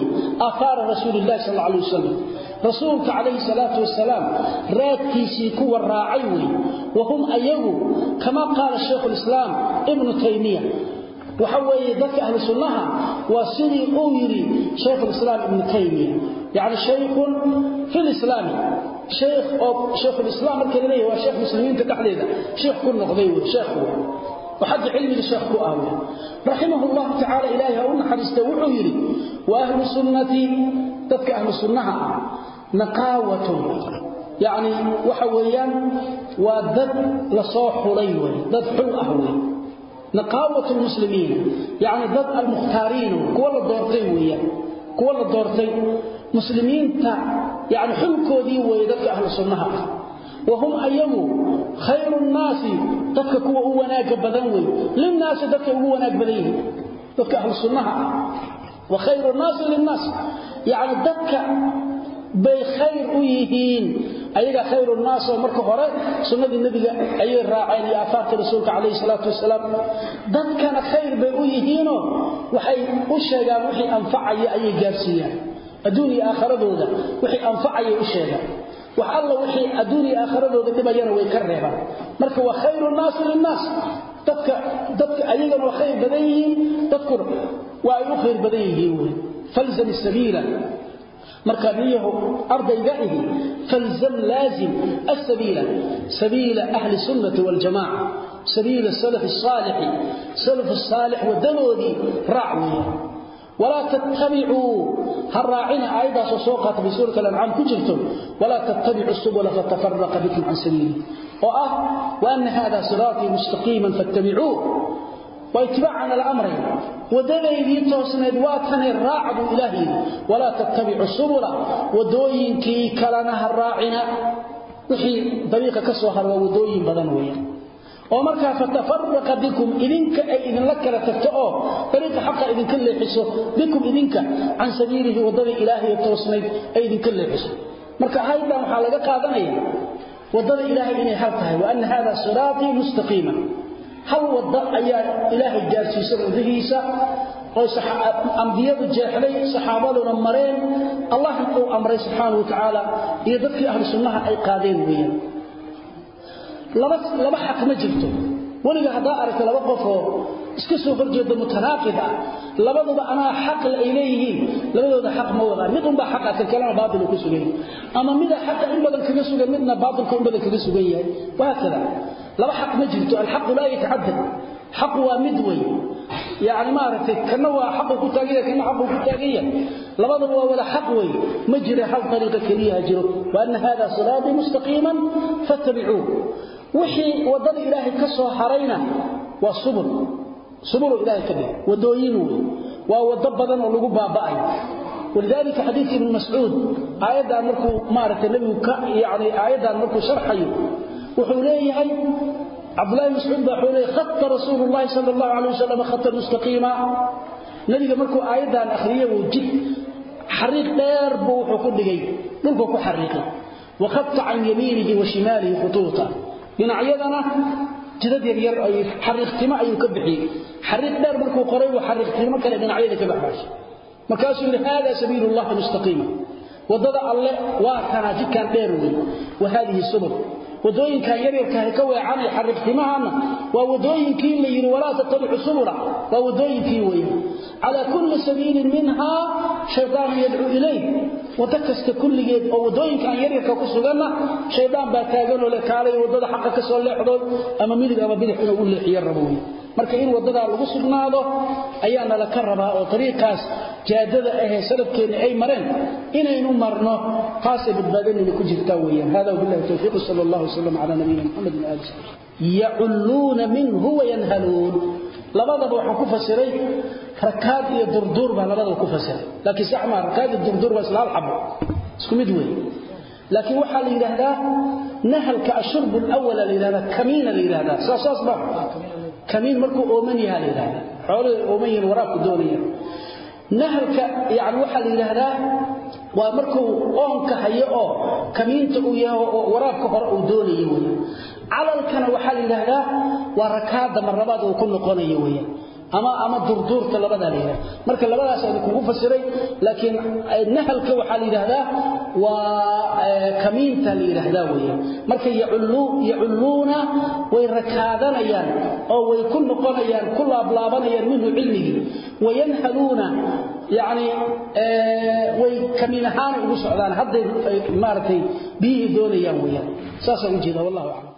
athara rasuulillaah sallallahu alayhi wasallam. Rasuulka calayhi salaatu wasalaam raadkiisii kuwa raacay way wahum ayagu kama qaala shaykhu lislaam ibnu taymiya. Waxa weeye dadka ahlu sunnaha waa sidii uu yidhi shaykhu lislaam ibnu taymiya. Yacni shaykhun fi lislaami sheekh oo shaykhu lislaam marka la leeyahay waa sheekh muslimiinta dhexdeeda. Sheekh ku noqday wey sheekh wey وحد علم الشيخ كؤاوي رحمه الله تعالى إلهي أولنا حديثة وحيري وأهل السنة تذكى أهل السنة نقاوة يعني وحويان وذب لصوح ليوي ذب حل أهوي نقاوة المسلمين يعني ذب المختارين كوالا دورتين ويا كوالا دورتين مسلمين تا يعني حلكو دي ويدك أهل السنة wahum ayagu khayru nnaasi dadka kuwa u wanaaga badan wey linaasi dadkay ugu wanaag badan yihiin dadka ahlu sunnaha ah wa khayru nnaasi linnaas yacni dadka bay khayr u yihiin ayaga khayru nnaas oo marka hore sunnadii nebiga ayay raaceen iyo aafaarta rasuulka calayhi salaatu wasalaam dadkana khayr bay u yihiinoo waxay u sheegaan wax alla wixii adduun iyo aakhiradooda dhibayana way ka reebaan marka waa khayru nnaasi linnaas. Dadka dadka ayagana waa khayr badan yihiin. Dadkuna waa ay u khayr badan yihiin wey. Falzam sabiila. Marka niyahu ardayga ihi falzam laazim as-sabila ahli sunnati wal jamaa. Sabila salaf as-salih salaf raac weeyaan ولا تتبعوا هالراعين أيضا سوقات بسورة الأنعام كجرتم ولا تتبعوا السبل فتفرق بكم عن سبيله وأه وأن هذا صراطي مستقيما فاتبعوه واتباعنا الأمر ودلي بيتوسنا دواتنا الراعب إلهي ولا تتبعوا السبل ودوينكي كلنا هالراعنا وحي طريقة كسوها ودوين بدن ويا oo markaa fatafaraqa bikum idinka ay idinla kala tagto oo dariiqa xaqa idinka leexiso bikum idinka can sabiilihi waddadii ilaahay toosnayd ay idinka leexiso. Marka aayaddan waxaa laga qaadanaya waddada ilaahay inay hal tahay wa anna hada siraatii mustaqiima. Hal wadda ayaa ilaahay gaarsiisa wadihiisa oo ambiyadu jeexday saxaabaduna mareen allah uu amray subxaanahu watacaala iyo dadkii ahlu sunnaha ay qaadeen weeyaan laba laba xaq ma jirto. Weliga haddaa aragta laba qofoo iska soo horjeeda mutanaaqid ah labaduba anaa xaq ay leeyihiin labadooda xaq ma wadaan. Mid unbaa xaqa kan kalena baatil ku sugan ama mida xaqa in badan kaga sugan midna baatilka in badan kaga sugan yahay. Wahaakada laba xaq ma jirto. Alxaqu laa yatacadad xaqu waa mid wey يعني ما عرفت كنا حق كتاغيه كنا حق كتاغيه لبدوا ولا حق وي ما جرى حل طريقه كليها جرو وان هذا صراطي مستقيما فاتبعوه وحي ودد الهي كسو حرينا والسبل سبل الهي كده ودوين وودد بدن oo lagu baaba'ay ولذلك حديث ابن مسعود ايدا markuu maartay nabigu ka yaani ayadan markuu sharxayo wuxuu leeyahay عبد الله بن مسعود بحوله خط رسول الله صلى الله عليه وسلم خطا مستقيما نبي مركو ايدان اخريه وجد حريق دير بو وحو كدغي دلكو كو حريقي وخط عن يمينه وشماله خطوطا من عيدنا جدد ير اي حريقتما ايو كبخي حريق دير مركو قري وحريقتما كلا من عيده كبخاش مكاسو هذا سبيل الله مستقيما وضد الله وكان جكان دير وهذه السبل waddooyinka yaryarka ka weecanay xariqtimahana waa wadooyinkii la yiri walaa tattabi'u subula waa wadooyinkii weey ala kulli sabiilin minha shaytaan yad'u ilay watakasta kulligeed oo waddooyinka yaryarka ku suganna shaydaan baa taagan oo la kaalay waddada xaqa ka soo leexdo ama midig ama bidix inuu u leexiyo rabo marka in waddada lagu sugnaado ayaana la ka rabaa oo tariiqaas jaadada ah salafkeena ay mareen inaynu marno taas badbaadinayna ku jirtaa weeyaan. Hada billahi tawfiiq sallallahu alayhi wasallam ala nabiyina muhammad wa alihi ya'ulluna minhu wa yanhalun labadaba waxaan ku fasiray rakaad iyo durdur baa labadaba ku fasiray. Laakiin sax ma rakaad iyo durdur waa isla xabo isku mid weey laakiin waxa la yiraahdaa nahalka ashurb alawwal la yiraahdaa kamiina la yiraahdaa saas baa kamiin markuu ooman yahay la yiraahdaa xoolo ooman yahay waraabku doonaya. Nahalka yaani waxa la yiraahdaa waa markuu oonka hayo oo kamiinta uu yahay oo waraabka hore uu doonayo weey calalkana waxa la yiraahdaa waa rakaada marlabaad uu ku noqonayo weey ama ama durduurta labada leeyahay marka labadaas ay kugu fasiray laakiin eh, nahalka waxa la yiraahdaa waa eh, kamiinta la yiraahdaa weeye. Marka yaculu yaculuna way rakaadanayaan oo way ku noqonayaan ku laablaabanayaan minhu cilmihi wayanhaluna yani eh, way kamiin ahaan ugu socdaan hadday maaragtay biyihi doonayaan weeyaan. Saasaan u jeedaa wallahu aclam.